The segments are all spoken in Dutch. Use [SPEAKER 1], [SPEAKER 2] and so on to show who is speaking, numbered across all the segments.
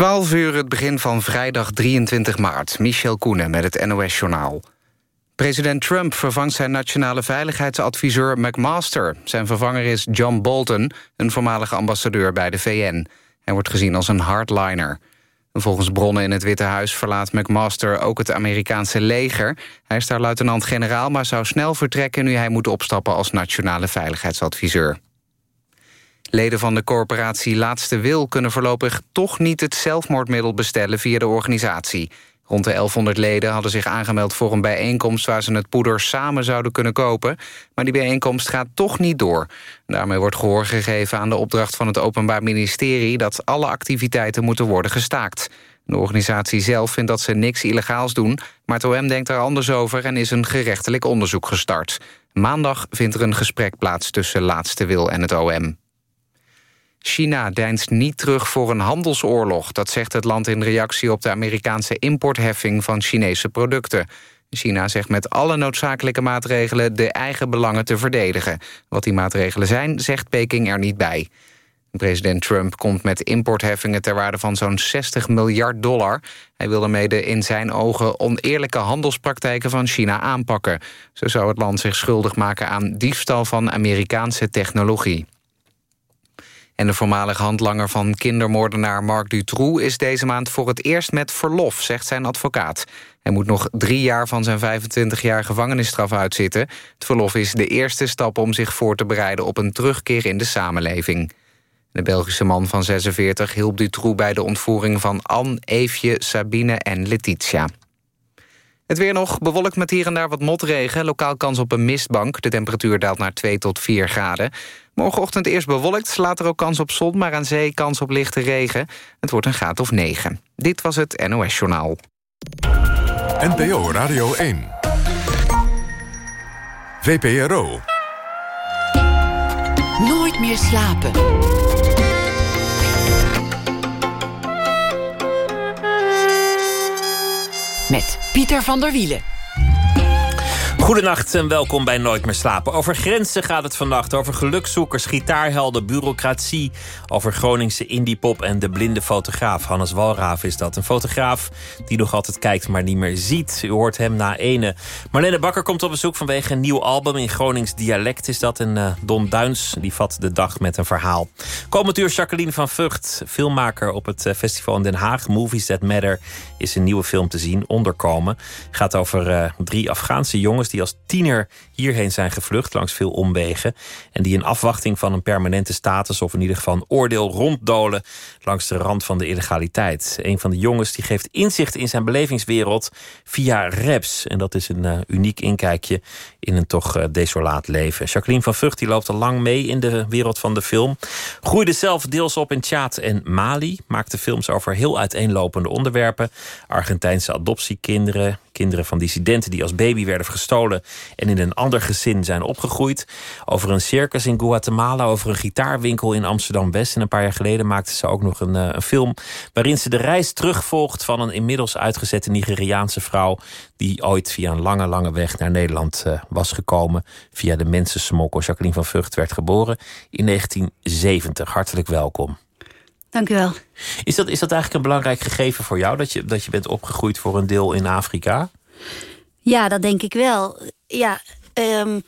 [SPEAKER 1] 12 uur het begin van vrijdag 23 maart. Michel Koenen met het NOS-journaal. President Trump vervangt zijn nationale veiligheidsadviseur McMaster. Zijn vervanger is John Bolton, een voormalige ambassadeur bij de VN. Hij wordt gezien als een hardliner. Volgens bronnen in het Witte Huis verlaat McMaster ook het Amerikaanse leger. Hij is daar luitenant-generaal, maar zou snel vertrekken... nu hij moet opstappen als nationale veiligheidsadviseur. Leden van de corporatie Laatste Wil kunnen voorlopig toch niet het zelfmoordmiddel bestellen via de organisatie. Rond de 1100 leden hadden zich aangemeld voor een bijeenkomst... waar ze het poeder samen zouden kunnen kopen. Maar die bijeenkomst gaat toch niet door. Daarmee wordt gehoor gegeven aan de opdracht van het Openbaar Ministerie... dat alle activiteiten moeten worden gestaakt. De organisatie zelf vindt dat ze niks illegaals doen... maar het OM denkt er anders over en is een gerechtelijk onderzoek gestart. Maandag vindt er een gesprek plaats tussen Laatste Wil en het OM. China deinst niet terug voor een handelsoorlog. Dat zegt het land in reactie op de Amerikaanse importheffing van Chinese producten. China zegt met alle noodzakelijke maatregelen de eigen belangen te verdedigen. Wat die maatregelen zijn, zegt Peking er niet bij. President Trump komt met importheffingen ter waarde van zo'n 60 miljard dollar. Hij wil daarmee de in zijn ogen oneerlijke handelspraktijken van China aanpakken. Zo zou het land zich schuldig maken aan diefstal van Amerikaanse technologie. En de voormalige handlanger van kindermoordenaar Marc Dutroux... is deze maand voor het eerst met verlof, zegt zijn advocaat. Hij moet nog drie jaar van zijn 25 jaar gevangenisstraf uitzitten. Het verlof is de eerste stap om zich voor te bereiden... op een terugkeer in de samenleving. De Belgische man van 46 hielp Dutroux bij de ontvoering van Anne, Eefje, Sabine en Letitia. Het weer nog bewolkt met hier en daar wat motregen. Lokaal kans op een mistbank. De temperatuur daalt naar 2 tot 4 graden. Morgenochtend eerst bewolkt, later ook kans op zon... maar aan zee kans op lichte regen. Het wordt een graad of 9. Dit was het NOS Journaal.
[SPEAKER 2] NPO Radio 1. VPRO.
[SPEAKER 3] Nooit meer slapen. Met Pieter van der Wielen.
[SPEAKER 4] Goedenacht en welkom bij Nooit meer slapen. Over grenzen gaat het vannacht, over gelukzoekers, gitaarhelden, bureaucratie... over Groningse indiepop en de blinde fotograaf. Hannes Walraaf is dat. Een fotograaf die nog altijd kijkt, maar niet meer ziet. U hoort hem na ene. Marlene Bakker komt op bezoek vanwege een nieuw album. In Gronings dialect is dat. En uh, Don Duins die vat de dag met een verhaal. Komend uur Jacqueline van Vught, filmmaker op het eh, festival in Den Haag. Movies That Matter is een nieuwe film te zien, Onderkomen. Gaat over uh, drie Afghaanse jongens die als tiener hierheen zijn gevlucht langs veel omwegen. En die in afwachting van een permanente status of in ieder geval een oordeel ronddolen langs de rand van de illegaliteit. Een van de jongens die geeft inzicht in zijn belevingswereld via raps. En dat is een uh, uniek inkijkje in een toch uh, desolaat leven. Jacqueline van Vught die loopt al lang mee in de wereld van de film. Groeide zelf deels op in Tjaat en Mali. Maakte films over heel uiteenlopende onderwerpen. Argentijnse adoptiekinderen, kinderen van dissidenten die als baby werden gestolen en in een ander gezin zijn opgegroeid. Over een circus in Guatemala, over een gitaarwinkel in Amsterdam West. En een paar jaar geleden maakte ze ook nog een, uh, een film waarin ze de reis terugvolgt van een inmiddels uitgezette Nigeriaanse vrouw die ooit via een lange, lange weg naar Nederland uh, was gekomen via de mensensmokkel. Jacqueline van Vught werd geboren in 1970. Hartelijk welkom.
[SPEAKER 5] Dank u wel.
[SPEAKER 4] Is dat, is dat eigenlijk een belangrijk gegeven voor jou dat je, dat je bent opgegroeid voor een deel in Afrika?
[SPEAKER 5] Ja, dat denk ik wel. Ja, um,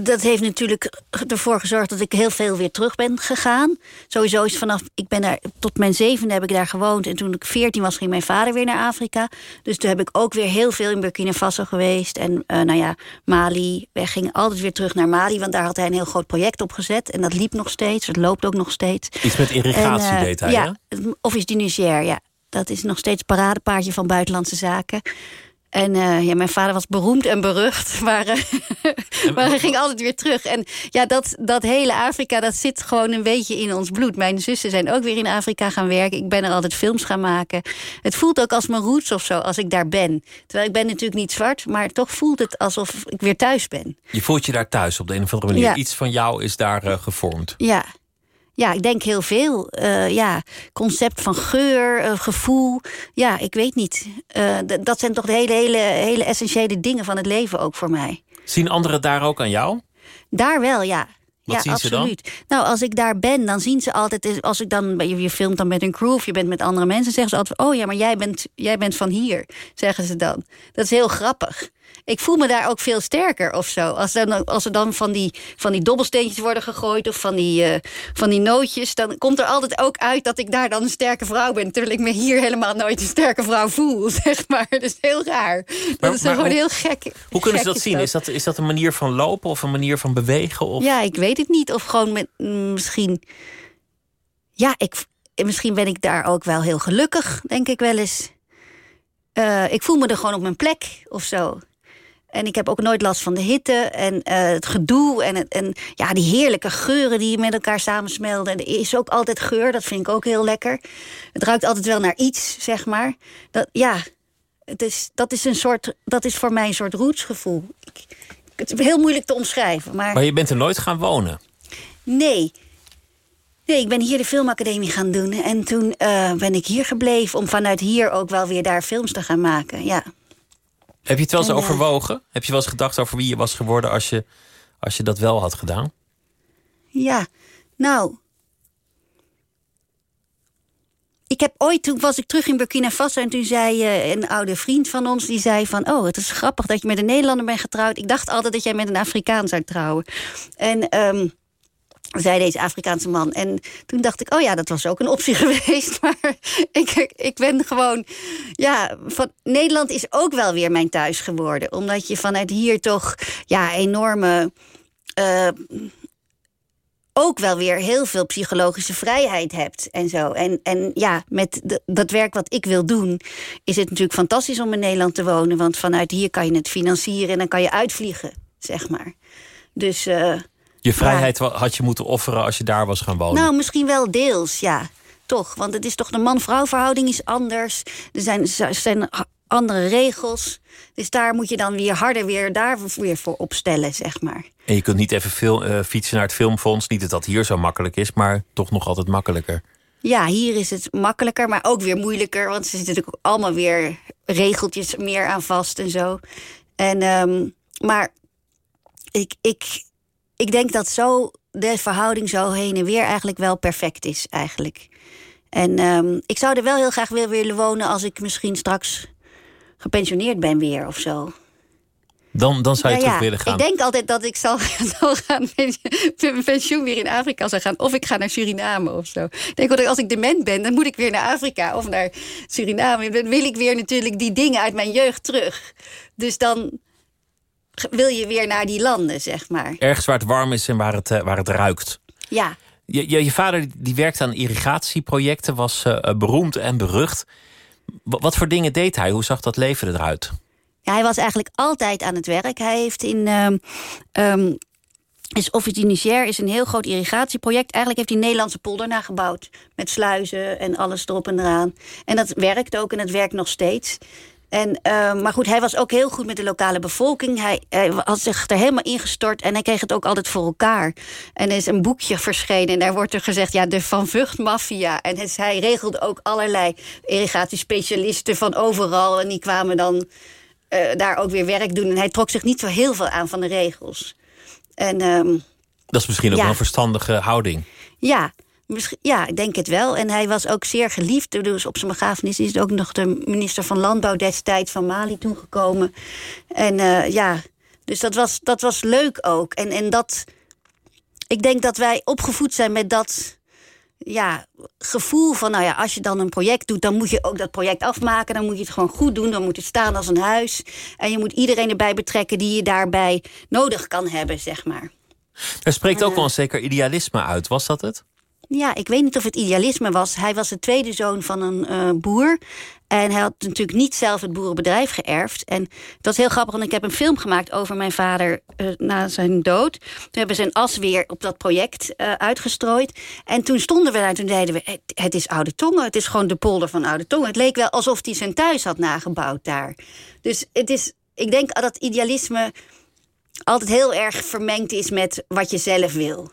[SPEAKER 5] dat heeft natuurlijk ervoor gezorgd dat ik heel veel weer terug ben gegaan. Sowieso is vanaf, ik ben daar, tot mijn zevende heb ik daar gewoond. En toen ik veertien was, ging mijn vader weer naar Afrika. Dus toen heb ik ook weer heel veel in Burkina Faso geweest. En uh, nou ja, Mali. Wij gingen altijd weer terug naar Mali, want daar had hij een heel groot project op gezet. En dat liep nog steeds, het loopt ook nog steeds.
[SPEAKER 4] Iets met irrigatie en, uh, deed hij,
[SPEAKER 5] Ja, Office du Niger, ja. Dat is nog steeds paradepaardje van buitenlandse zaken. En uh, ja, mijn vader was beroemd en berucht, maar, uh, maar hij ging altijd weer terug. En ja, dat, dat hele Afrika, dat zit gewoon een beetje in ons bloed. Mijn zussen zijn ook weer in Afrika gaan werken. Ik ben er altijd films gaan maken. Het voelt ook als mijn roots of zo, als ik daar ben. Terwijl ik ben natuurlijk niet zwart, maar toch voelt het alsof ik weer thuis ben.
[SPEAKER 4] Je voelt je daar thuis op de een of andere manier. Ja. Iets van jou is daar uh, gevormd.
[SPEAKER 5] Ja, ja, ik denk heel veel. Uh, ja, concept van geur, uh, gevoel. Ja, ik weet niet. Uh, dat zijn toch de hele, hele, hele essentiële dingen van het leven ook voor mij.
[SPEAKER 4] Zien anderen daar ook aan jou?
[SPEAKER 5] Daar wel, ja.
[SPEAKER 4] Wat
[SPEAKER 5] ja,
[SPEAKER 4] zien ze dan?
[SPEAKER 5] absoluut. Nou, als ik daar ben, dan zien ze altijd... Als ik dan, je, je filmt dan met een crew of je bent met andere mensen... zeggen ze altijd, oh ja, maar jij bent, jij bent van hier, zeggen ze dan. Dat is heel grappig. Ik voel me daar ook veel sterker of zo. Als, dan, als er dan van die, van die dobbelsteentjes worden gegooid... of van die, eh, van die nootjes... dan komt er altijd ook uit dat ik daar dan een sterke vrouw ben... terwijl ik me hier helemaal nooit een sterke vrouw voel, zeg maar. Dat is heel raar. Dat
[SPEAKER 4] Maar-
[SPEAKER 5] is
[SPEAKER 4] maar
[SPEAKER 5] gewoon
[SPEAKER 4] hoe-
[SPEAKER 5] heel gek.
[SPEAKER 4] Hoe kunnen ze dat zien? Is dat, is dat een manier van lopen of een manier van bewegen? Of...
[SPEAKER 5] Ja, ik weet het niet. Of gewoon met mm, misschien. Ja, ik, misschien ben ik daar ook wel heel gelukkig, denk ik wel eens. Eh, ik voel me er gewoon op mijn plek of zo. En ik heb ook nooit last van de hitte en eh, het gedoe. En, het, en ja, die heerlijke geuren die met elkaar samensmelden. En er is ook altijd geur, dat vind ik ook heel lekker. Het ruikt altijd wel naar iets, zeg maar. Dat, ja, het is, dat, is een soort, dat is voor mij een soort rootsgevoel. Ik, het is heel moeilijk te omschrijven, maar...
[SPEAKER 4] Maar je bent er nooit gaan wonen.
[SPEAKER 5] Nee. Nee, ik ben hier de filmacademie gaan doen. En toen eh, ben ik hier gebleven om vanuit hier ook wel weer daar films te gaan maken. Ja.
[SPEAKER 4] Heb je het wel eens
[SPEAKER 5] En,
[SPEAKER 4] overwogen? Heb je wel eens gedacht over wie je was geworden als je, als je dat wel had gedaan?
[SPEAKER 5] Ja, nou. Ik heb ooit, toen was ik terug in Burkina Faso... en toen zei eh, een oude vriend van ons, die zei van... oh, het is grappig dat je met een Nederlander bent getrouwd. Ik dacht altijd dat jij met een Afrikaan zou trouwen. En... ehm, zei deze Afrikaanse man. En toen dacht ik, oh ja, dat was ook een optie geweest. Maar ik, ik ben gewoon... Ja, van, Nederland is ook wel weer mijn thuis geworden. Omdat je vanuit hier toch ja, enorme... eh, ook wel weer heel veel psychologische vrijheid hebt en zo. En, en ja, met dat werk wat ik wil doen... is het natuurlijk fantastisch om in Nederland te wonen. Want vanuit hier kan je het financieren en dan kan je uitvliegen, zeg maar. Dus... eh,
[SPEAKER 4] Je vrijheid had je moeten offeren als je daar was gaan wonen.
[SPEAKER 5] nou, misschien wel deels, ja. Toch, want het is toch de man-vrouw verhouding is anders. Er zijn, zijn andere regels. Dus daar moet je dan weer harder weer, daar weer voor opstellen, zeg maar.
[SPEAKER 4] En je kunt niet even veel, eh, fietsen naar het filmfonds. Niet dat dat hier zo makkelijk is, maar toch nog altijd makkelijker.
[SPEAKER 5] Ja, hier is het makkelijker, maar ook weer moeilijker. Want er zitten natuurlijk ook allemaal weer regeltjes meer aan vast en zo. En, ehm, maar ik, ik, ik denk dat zo de verhouding zo heen en weer eigenlijk wel perfect is, eigenlijk. En ehm, ik zou er wel heel graag weer willen wonen als ik misschien straks gepensioneerd ben weer of zo.
[SPEAKER 4] Dan, dan zou je
[SPEAKER 5] Ja,
[SPEAKER 4] terug
[SPEAKER 5] ja.
[SPEAKER 4] willen gaan.
[SPEAKER 5] Ik denk altijd dat ik zal, zal gaan mijn pensioen weer in Afrika zou gaan. Of ik ga naar Suriname of zo. Ik denk dat als ik dement ben, dan moet ik weer naar Afrika of naar Suriname. Dan wil ik weer natuurlijk die dingen uit mijn jeugd terug. Dus dan wil je weer naar die landen, zeg maar.
[SPEAKER 4] Ergens waar het warm is en waar het, eh, waar het ruikt.
[SPEAKER 5] Ja,
[SPEAKER 4] Je, je, je vader die werkte aan irrigatieprojecten, was eh, eh, beroemd en berucht. Wa- Wat voor dingen deed hij? Hoe zag dat leven eruit?
[SPEAKER 5] Ja, hij was eigenlijk altijd aan het werk. Hij heeft in. ehm ehm, is Office is een heel groot irrigatieproject. Eigenlijk heeft hij Nederlandse polder nagebouwd. Met sluizen en alles erop en eraan. En dat werkt ook en het werkt nog steeds. En, ehm, maar goed, hij was ook heel goed met de lokale bevolking. Hij, hij had zich er helemaal ingestort en hij kreeg het ook altijd voor elkaar. En er is een boekje verschenen en daar wordt er gezegd... ja, de Van Vught Mafia. En het, hij regelde ook allerlei irrigatiespecialisten van overal. En die kwamen dan eh, daar ook weer werk doen. En hij trok zich niet zo heel veel aan van de regels. En ehm,
[SPEAKER 4] Dat is misschien ook
[SPEAKER 5] Ja.
[SPEAKER 4] wel een verstandige houding.
[SPEAKER 5] ja, ja, ik denk het wel. En hij was ook zeer geliefd. Dus op zijn begrafenis is ook nog de minister van Landbouw destijds van Mali toegekomen. En eh, ja, dus dat was, dat was leuk ook. En, en dat, ik denk dat wij opgevoed zijn met dat ja, gevoel van, nou ja, als je dan een project doet, dan moet je ook dat project afmaken. Dan moet je het gewoon goed doen. Dan moet het staan als een huis. En je moet iedereen erbij betrekken die je daarbij nodig kan hebben, zeg maar.
[SPEAKER 4] Er spreekt ook wel een zeker idealisme uit. Was dat het?
[SPEAKER 5] Ja, ik weet niet of het idealisme was. Hij was de tweede zoon van een eh, boer. En hij had natuurlijk niet zelf het boerenbedrijf geërfd. En dat was heel grappig, want ik heb een film gemaakt over mijn vader eh, na zijn dood. Toen hebben ze zijn as weer op dat project eh, uitgestrooid. En toen stonden we daar en toen zeiden we... Het, het is Oude Tongen, het is gewoon de polder van Oude Tongen. Het leek wel alsof hij zijn thuis had nagebouwd daar. Dus het is, ik denk dat idealisme altijd heel erg vermengd is met wat je zelf wil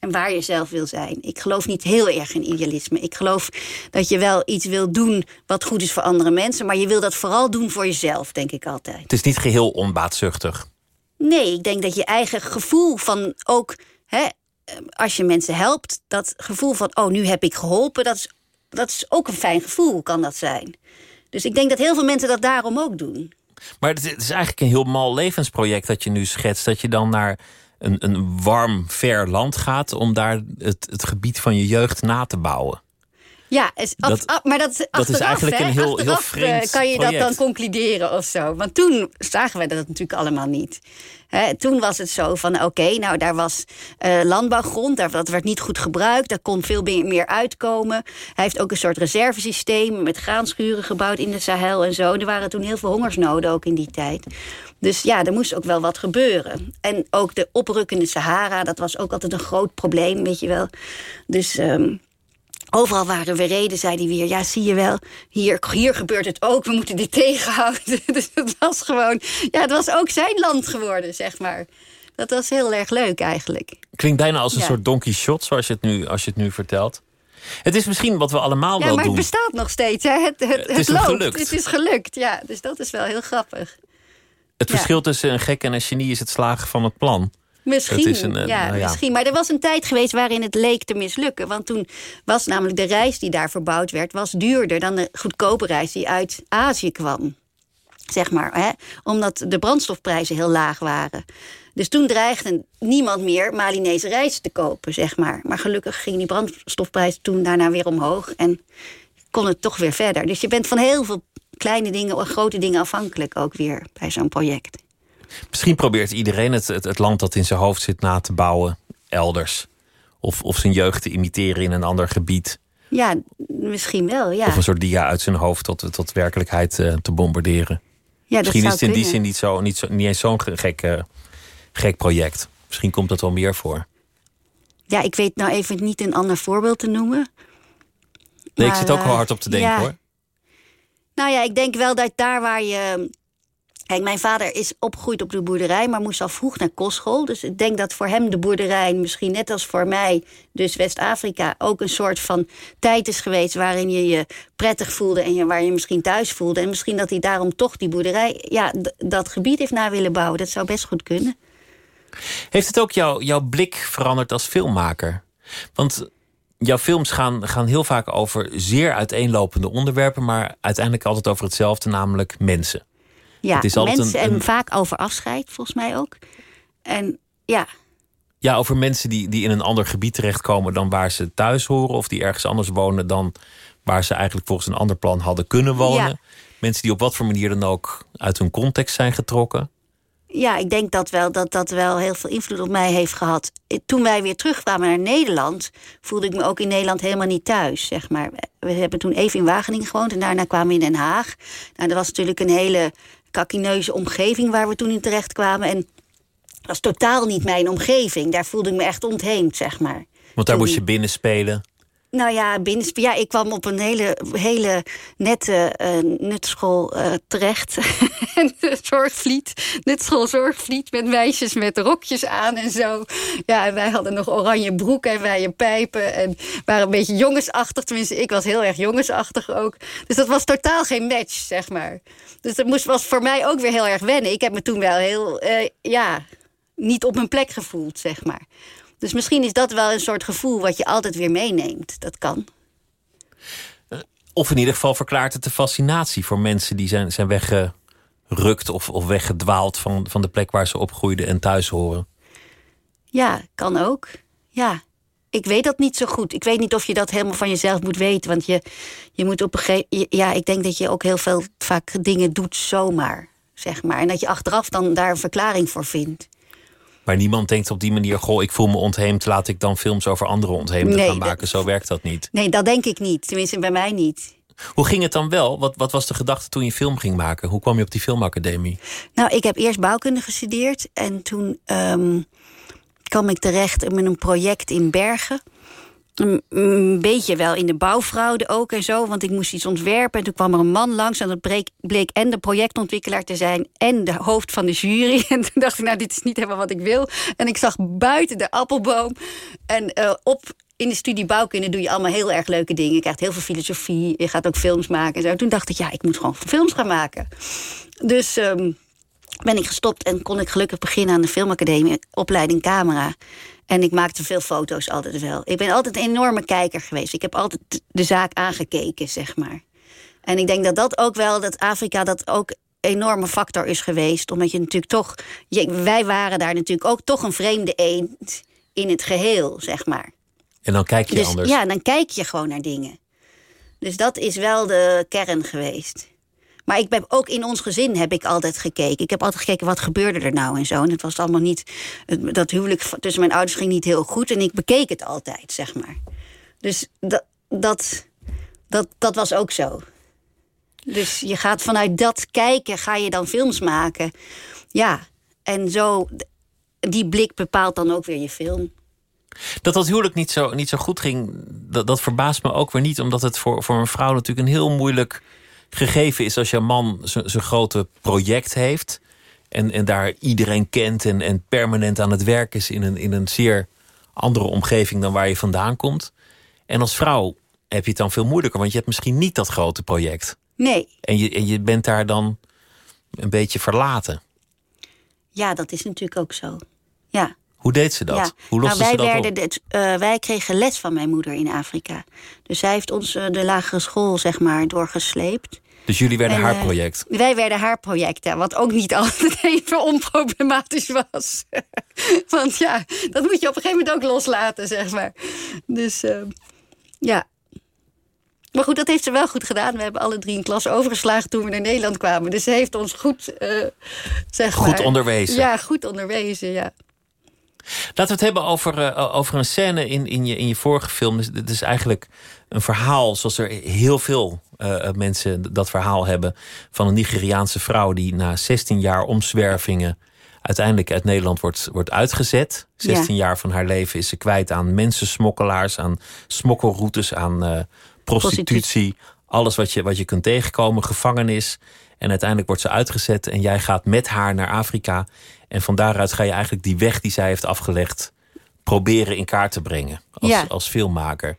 [SPEAKER 5] en waar je zelf wil zijn. Ik geloof niet heel erg in idealisme. Ik geloof dat je wel iets wil doen wat goed is voor andere mensen, maar je wil dat vooral doen voor jezelf, denk ik altijd.
[SPEAKER 4] Het is niet geheel onbaatzuchtig.
[SPEAKER 5] Nee, ik denk dat je eigen gevoel van ook hè, als je mensen helpt, dat gevoel van, oh, nu heb ik geholpen, dat is, dat is ook een fijn gevoel, kan dat zijn. Dus ik denk dat heel veel mensen dat daarom ook doen.
[SPEAKER 4] Maar het is eigenlijk een heel mal levensproject dat je nu schetst. Dat je dan naar een, een warm, ver land gaat om daar het, het gebied van je jeugd na te bouwen.
[SPEAKER 5] Ja, is dat, maar dat,
[SPEAKER 4] dat is eigenlijk een heel, heel eh, vreemd
[SPEAKER 5] kan je
[SPEAKER 4] project.
[SPEAKER 5] dat dan concluderen of zo? Want toen zagen wij dat natuurlijk allemaal niet. Toen was het zo van, oké, nou daar was uh, landbouwgrond, daar, dat werd niet goed gebruikt, daar kon veel meer uitkomen. Hij heeft ook een soort reservesysteem met graanschuren gebouwd in de Sahel en zo. Er waren toen heel veel hongersnoden ook in die tijd. Dus ja, er moest ook wel wat gebeuren. En ook de oprukkende Sahara, dat was ook altijd een groot probleem, weet je wel. Dus... Um, Overal waren we reden, zei hij weer. Ja, zie je wel, hier, hier gebeurt het ook. We moeten dit tegenhouden. Dus het was gewoon... Ja, het was ook zijn land geworden, zeg maar. Dat was heel erg leuk eigenlijk.
[SPEAKER 4] Klinkt bijna als een soort donkey shot, zoals je het nu, als je het nu vertelt. Het is misschien wat we allemaal
[SPEAKER 5] ja,
[SPEAKER 4] wel doen.
[SPEAKER 5] Ja, maar het bestaat nog steeds. Hè? Het, het,
[SPEAKER 4] het, is
[SPEAKER 5] loopt.
[SPEAKER 4] gelukt.
[SPEAKER 5] Het is gelukt, ja. Dus dat is wel heel grappig.
[SPEAKER 4] Het verschil tussen een gek en een genie is het slagen van het plan.
[SPEAKER 5] Misschien,
[SPEAKER 4] een,
[SPEAKER 5] ja,
[SPEAKER 4] nou ja,
[SPEAKER 5] misschien. Maar er was een tijd geweest waarin het leek te mislukken. Want toen was namelijk de reis die daar verbouwd werd... was duurder dan de goedkope reis die uit Azië kwam. Zeg maar, hè? omdat de brandstofprijzen heel laag waren. Dus toen dreigde niemand meer Malinese rijst te kopen, zeg maar. Maar gelukkig ging die brandstofprijs toen daarna weer omhoog... en kon het toch weer verder. Dus je bent van heel veel kleine dingen of grote dingen afhankelijk ook weer bij zo'n project.
[SPEAKER 4] Misschien probeert iedereen het, het, het, land dat in zijn hoofd zit na te bouwen elders. Of, of zijn jeugd te imiteren in een ander gebied.
[SPEAKER 5] Ja, misschien wel, ja.
[SPEAKER 4] Of een soort dia uit zijn hoofd tot, tot werkelijkheid uh, te bombarderen.
[SPEAKER 5] Ja,
[SPEAKER 4] misschien is het in die zin niet, zo, niet, zo, niet eens zo'n gek, uh, gek project. Misschien komt dat wel meer voor.
[SPEAKER 5] Ja, ik weet nou even niet een ander voorbeeld te noemen.
[SPEAKER 4] Nee,
[SPEAKER 5] maar,
[SPEAKER 4] ik zit ook wel hard op te denken
[SPEAKER 5] ja.
[SPEAKER 4] hoor.
[SPEAKER 5] Nou ja, ik denk wel dat daar waar je Mijn vader is opgegroeid op de boerderij, maar moest al vroeg naar kostschool. Dus ik denk dat voor hem de boerderij, misschien net als voor mij, dus West-Afrika, ook een soort van tijd is geweest waarin je je prettig voelde en je, waar je misschien thuis voelde. En misschien dat hij daarom toch die boerderij, ja, dat gebied heeft na willen bouwen. Dat zou best goed kunnen.
[SPEAKER 4] Heeft het ook jou, jouw blik veranderd als filmmaker? Want jouw films gaan, gaan heel vaak over zeer uiteenlopende onderwerpen, maar uiteindelijk altijd over hetzelfde, namelijk mensen.
[SPEAKER 5] Ja,
[SPEAKER 4] Het is altijd
[SPEAKER 5] mensen
[SPEAKER 4] een-
[SPEAKER 5] en vaak over afscheid, volgens mij ook. En ja,
[SPEAKER 4] Ja, over mensen die, die in een ander gebied terechtkomen dan waar ze thuis horen, of die ergens anders wonen dan waar ze eigenlijk volgens een ander plan hadden kunnen wonen.
[SPEAKER 5] Ja.
[SPEAKER 4] Mensen die op wat voor manier dan ook uit hun context zijn getrokken.
[SPEAKER 5] Ja, ik denk dat wel, dat dat wel heel veel invloed op mij heeft gehad. Toen wij weer terugkwamen naar Nederland, voelde ik me ook in Nederland helemaal niet thuis. Zeg maar. We hebben toen even in Wageningen gewoond en daarna kwamen we in Den Haag. Nou, dat was natuurlijk een hele kakineuze omgeving waar we toen in terecht kwamen. En dat was totaal niet mijn omgeving. Daar voelde ik me echt ontheemd, zeg maar.
[SPEAKER 4] Want daar
[SPEAKER 5] Toen-
[SPEAKER 4] moest je binnen spelen.
[SPEAKER 5] Nou ja, ja, ik kwam op een hele, hele nette eh nutschool eh, terecht. zorgvliet, nutschool zorgvliet met meisjes met rokjes aan en zo. Ja, en wij hadden nog oranje broeken en wij pijpen. En waren een beetje jongensachtig. Tenminste, ik was heel erg jongensachtig ook. Dus dat was totaal geen match, zeg maar. Dus dat moest, was voor mij ook weer heel erg wennen. Ik heb me toen wel heel, eh, ja, niet op mijn plek gevoeld, zeg maar. Dus misschien is dat wel een soort gevoel wat je altijd weer meeneemt. Dat kan.
[SPEAKER 4] Of in ieder geval verklaart het de fascinatie voor mensen die zijn, zijn weggerukt of, of weggedwaald van, van de plek waar ze opgroeiden en thuis horen.
[SPEAKER 5] Ja, kan ook. Ja. Ik weet dat niet zo goed. Ik weet niet of je dat helemaal van jezelf moet weten. Want je, je moet op een gegeven Ja, ik denk dat je ook heel veel vaak dingen doet zomaar. Zeg maar. En dat je achteraf dan daar een verklaring voor vindt.
[SPEAKER 4] Maar niemand denkt op die manier: goh, ik voel me ontheemd, laat ik dan films over andere ontheemden
[SPEAKER 5] Nee,
[SPEAKER 4] gaan
[SPEAKER 5] dat-
[SPEAKER 4] maken. Zo werkt dat niet.
[SPEAKER 5] Nee, dat denk ik niet. Tenminste, bij mij niet.
[SPEAKER 4] Hoe ging het dan wel? Wat, wat was de gedachte toen je film ging maken? Hoe kwam je op die filmacademie?
[SPEAKER 5] Nou, ik heb eerst bouwkunde gestudeerd. En toen ehm, kwam ik terecht met een project in Bergen. Een, beetje wel in de bouwfraude ook en zo. Want ik moest iets ontwerpen. En toen kwam er een man langs. En dat bleek, bleek en de projectontwikkelaar te zijn. En de hoofd van de jury. En toen dacht ik, nou, dit is niet helemaal wat ik wil. En ik zag buiten de appelboom. En eh, op in de studie bouwkunde doe je allemaal heel erg leuke dingen. Je krijgt heel veel filosofie. Je gaat ook films maken en zo. Toen dacht ik, ja, ik moet gewoon films gaan maken. Dus ehm, ben ik gestopt en kon ik gelukkig beginnen aan de filmacademie, opleiding camera. En ik maakte veel foto's altijd wel. Ik ben altijd een enorme kijker geweest. Ik heb altijd de zaak aangekeken, zeg maar. En ik denk dat dat ook wel, dat Afrika dat ook enorme factor is geweest. Omdat je natuurlijk toch... wij waren daar natuurlijk ook toch een vreemde eend in het geheel, zeg maar.
[SPEAKER 4] En dan kijk je
[SPEAKER 5] dus,
[SPEAKER 4] anders.
[SPEAKER 5] Ja, dan kijk je gewoon naar dingen. Dus dat is wel de kern geweest. Maar ik heb ook in ons gezin heb ik altijd gekeken. Ik heb altijd gekeken wat gebeurde er nou en zo. En het was allemaal niet. Dat huwelijk tussen mijn ouders ging niet heel goed. En ik bekeek het altijd, zeg maar. Dus dat, dat, dat, dat was ook zo. Dus je gaat vanuit dat kijken, ga je dan films maken. Ja, en zo, die blik bepaalt dan ook weer je film.
[SPEAKER 4] Dat dat huwelijk niet zo, niet zo goed ging, dat, dat verbaast me ook weer niet. Omdat het voor, voor een vrouw natuurlijk een heel moeilijk gegeven is als je man zijn grote project heeft. En, en daar iedereen kent en, en permanent aan het werk is in een, in een zeer andere omgeving dan waar je vandaan komt. En als vrouw heb je het dan veel moeilijker, want je hebt misschien niet dat grote project.
[SPEAKER 5] Nee.
[SPEAKER 4] En je, en je bent daar dan een beetje verlaten.
[SPEAKER 5] Ja, dat is natuurlijk ook zo. Ja.
[SPEAKER 4] Hoe deed ze dat?
[SPEAKER 5] Ja.
[SPEAKER 4] Hoe loste
[SPEAKER 5] nou, wij
[SPEAKER 4] ze dat
[SPEAKER 5] werden
[SPEAKER 4] op?
[SPEAKER 5] Het, uh, wij kregen les van mijn moeder in Afrika. Dus zij heeft ons uh, de lagere school zeg maar doorgesleept.
[SPEAKER 4] Dus jullie werden
[SPEAKER 5] En,
[SPEAKER 4] haar
[SPEAKER 5] eh,
[SPEAKER 4] project?
[SPEAKER 5] Wij werden haar project, ja, wat ook niet altijd even onproblematisch was. Want ja, dat moet je op een gegeven moment ook loslaten, zeg maar. Dus ja. Maar goed, dat heeft ze wel goed gedaan. We hebben alle drie een klas overgeslagen toen we naar Nederland kwamen. Dus ze heeft ons goed, uh, zeg
[SPEAKER 4] Goed
[SPEAKER 5] maar...
[SPEAKER 4] onderwezen.
[SPEAKER 5] Ja, goed onderwezen, ja.
[SPEAKER 4] Laten we het hebben over, uh, over een scène in, in, je, in je vorige film. Dus, het is eigenlijk een verhaal zoals er heel veel uh, mensen dat verhaal hebben. Van een Nigeriaanse vrouw die na 16 jaar omzwervingen uiteindelijk uit Nederland wordt, wordt uitgezet. 16 ja. jaar van haar leven is ze kwijt aan mensensmokkelaars, aan smokkelroutes, aan uh, prostitutie. prostitutie. Alles wat je, wat je kunt tegenkomen, gevangenis. En uiteindelijk wordt ze uitgezet en jij gaat met haar naar Afrika. En van daaruit ga je eigenlijk die weg die zij heeft afgelegd proberen in kaart te brengen als,
[SPEAKER 5] Ja.
[SPEAKER 4] als filmmaker.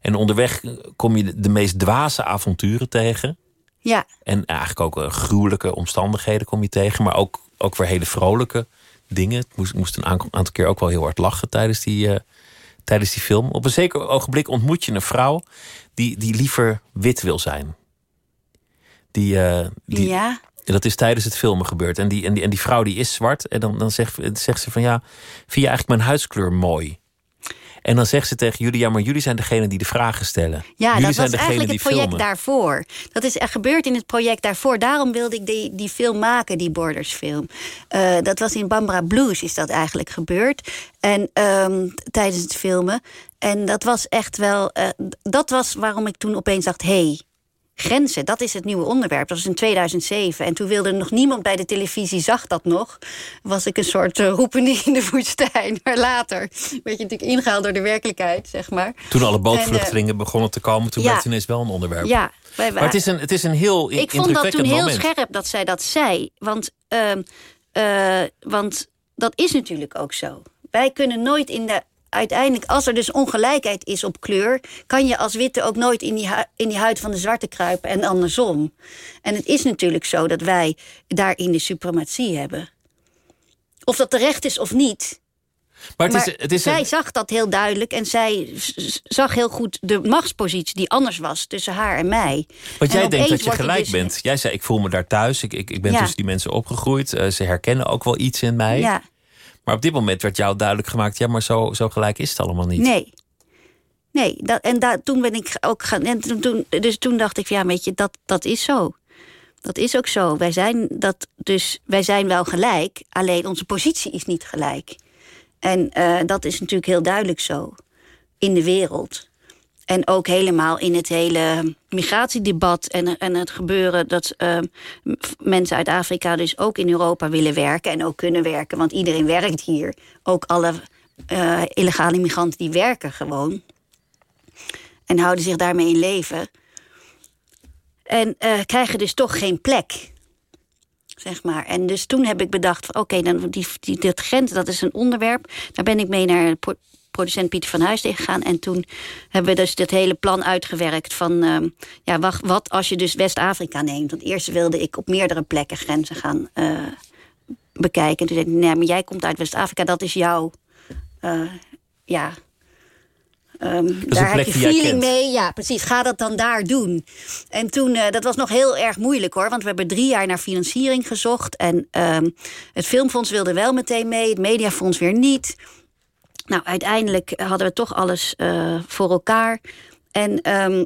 [SPEAKER 4] En onderweg kom je de, meest dwaze avonturen tegen.
[SPEAKER 5] Ja,
[SPEAKER 4] En eigenlijk ook eh, gruwelijke omstandigheden kom je tegen. Maar ook, ook weer hele vrolijke dingen. Ik moest, moest een aantal aantal keer ook wel heel hard lachen tijdens die, eh, tijdens die film. Op een zeker ogenblik ontmoet je een vrouw die, die liever wit wil zijn. Die, eh, die,
[SPEAKER 5] ja.
[SPEAKER 4] dat is tijdens het filmen gebeurd. En die, en die, en die vrouw die is zwart. En dan, dan zegt, zegt ze van ja, vind je eigenlijk mijn huidskleur mooi? En dan zegt ze tegen jullie, ja, maar jullie zijn degene die de vragen stellen.
[SPEAKER 5] Ja,
[SPEAKER 4] jullie
[SPEAKER 5] dat
[SPEAKER 4] zijn
[SPEAKER 5] was eigenlijk het project
[SPEAKER 4] filmen.
[SPEAKER 5] daarvoor. Dat is er gebeurd in het project daarvoor. Daarom wilde ik die, die film maken, die Borders film. Eh, dat was in Bambara Blues is dat eigenlijk gebeurd. En ehm, tijdens het filmen. En dat was echt wel... eh, dat was waarom ik toen opeens dacht... hey, grenzen, dat is het nieuwe onderwerp. Dat was in 2007. En toen wilde nog niemand bij de televisie, zag dat nog. Was ik een soort uh, roepende in de woestijn. Maar later werd je natuurlijk ingehaald door de werkelijkheid, zeg maar.
[SPEAKER 4] Toen alle
[SPEAKER 5] En,
[SPEAKER 4] bootvluchtelingen begonnen te komen, toen
[SPEAKER 5] ja.
[SPEAKER 4] werd het ineens wel een onderwerp.
[SPEAKER 5] Ja, wij
[SPEAKER 4] Maar het is een, het is een heel
[SPEAKER 5] ik vond dat toen heel
[SPEAKER 4] moment.
[SPEAKER 5] scherp dat zij dat zei. Want, ehm, eh, want dat is natuurlijk ook zo. Wij kunnen nooit in de. Uiteindelijk, als er dus ongelijkheid is op kleur, kan je als witte ook nooit in die, in die huid van de zwarte kruipen en andersom. En het is natuurlijk zo dat wij daarin de suprematie hebben. Of dat terecht is of niet.
[SPEAKER 4] Maar het
[SPEAKER 5] maar
[SPEAKER 4] is, het is
[SPEAKER 5] zij
[SPEAKER 4] een,
[SPEAKER 5] zag dat heel duidelijk en zij zag heel goed de machtspositie die anders was tussen haar en mij.
[SPEAKER 4] want
[SPEAKER 5] En
[SPEAKER 4] jij denkt dat je gelijk
[SPEAKER 5] dus-
[SPEAKER 4] bent. Jij zei, ik voel me daar thuis. Ik, ik, ik ben
[SPEAKER 5] Ja.
[SPEAKER 4] tussen die mensen opgegroeid. Eh, ze herkennen ook wel iets in mij.
[SPEAKER 5] Ja,
[SPEAKER 4] Maar op dit moment werd jou duidelijk gemaakt... ja, maar zo, zo gelijk is het allemaal niet.
[SPEAKER 5] Nee. Nee, dat, en daar, toen ben ik ook gaan. En toen, toen, dus toen dacht ik, ja, weet je, dat, dat is zo. Dat is ook zo. Wij zijn, dat, dus, wij zijn wel gelijk, alleen onze positie is niet gelijk. En eh, dat is natuurlijk heel duidelijk zo in de wereld. En ook helemaal in het hele migratiedebat en, en het gebeuren dat eh, m- mensen uit Afrika dus ook in Europa willen werken en ook kunnen werken. Want iedereen werkt hier. Ook alle eh, illegale migranten die werken gewoon. En houden zich daarmee in leven. En eh, krijgen dus toch geen plek. Zeg maar. En dus toen heb ik bedacht: oké, dan die, die, dat grens, dat is een onderwerp. Daar ben ik mee naar producent Pieter van Huis gegaan. En toen hebben we dus dit hele plan uitgewerkt van... ehm, ja, wacht, wat als je dus West-Afrika neemt? Want eerst wilde ik op meerdere plekken grenzen gaan eh, bekijken. Toen zei ik, nee, maar jij komt uit West-Afrika, dat is jouw... eh, ja, Um,
[SPEAKER 4] een
[SPEAKER 5] daar heb je feeling mee. Ja, precies. Ga dat dan daar doen. En toen, eh, dat was nog heel erg moeilijk hoor. Want we hebben drie jaar naar financiering gezocht. En ehm, het Filmfonds wilde wel meteen mee. Het Mediafonds weer niet. Nou, uiteindelijk hadden we toch alles eh, voor elkaar. En ehm,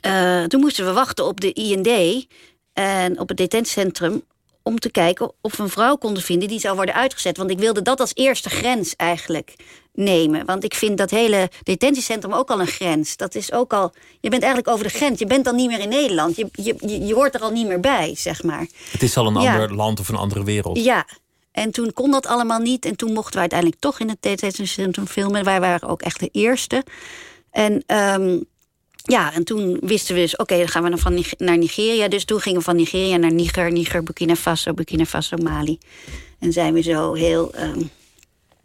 [SPEAKER 5] eh, toen moesten we wachten op de IND en op het detentiecentrum om te kijken of we een vrouw konden vinden die zou worden uitgezet. Want ik wilde dat als eerste grens eigenlijk nemen. Want ik vind dat hele detentiecentrum ook al een grens. Dat is ook al. Je bent eigenlijk over de grens. Je bent dan niet meer in Nederland. Je, je, je, je hoort er al niet meer bij, zeg maar.
[SPEAKER 4] Het is al een
[SPEAKER 5] Ja.
[SPEAKER 4] ander land of een andere wereld.
[SPEAKER 5] Ja. En toen kon dat allemaal niet. En toen mochten we uiteindelijk toch in het detentiecentrum filmen. Wij waren ook echt de eerste. En ehm, ja, en toen wisten we dus, oké, dan gaan we dan van naar Nigeria. Dus toen gingen we van Nigeria naar Niger, Niger, Burkina Faso, Burkina Faso, Mali. En zijn we zo heel, ehm,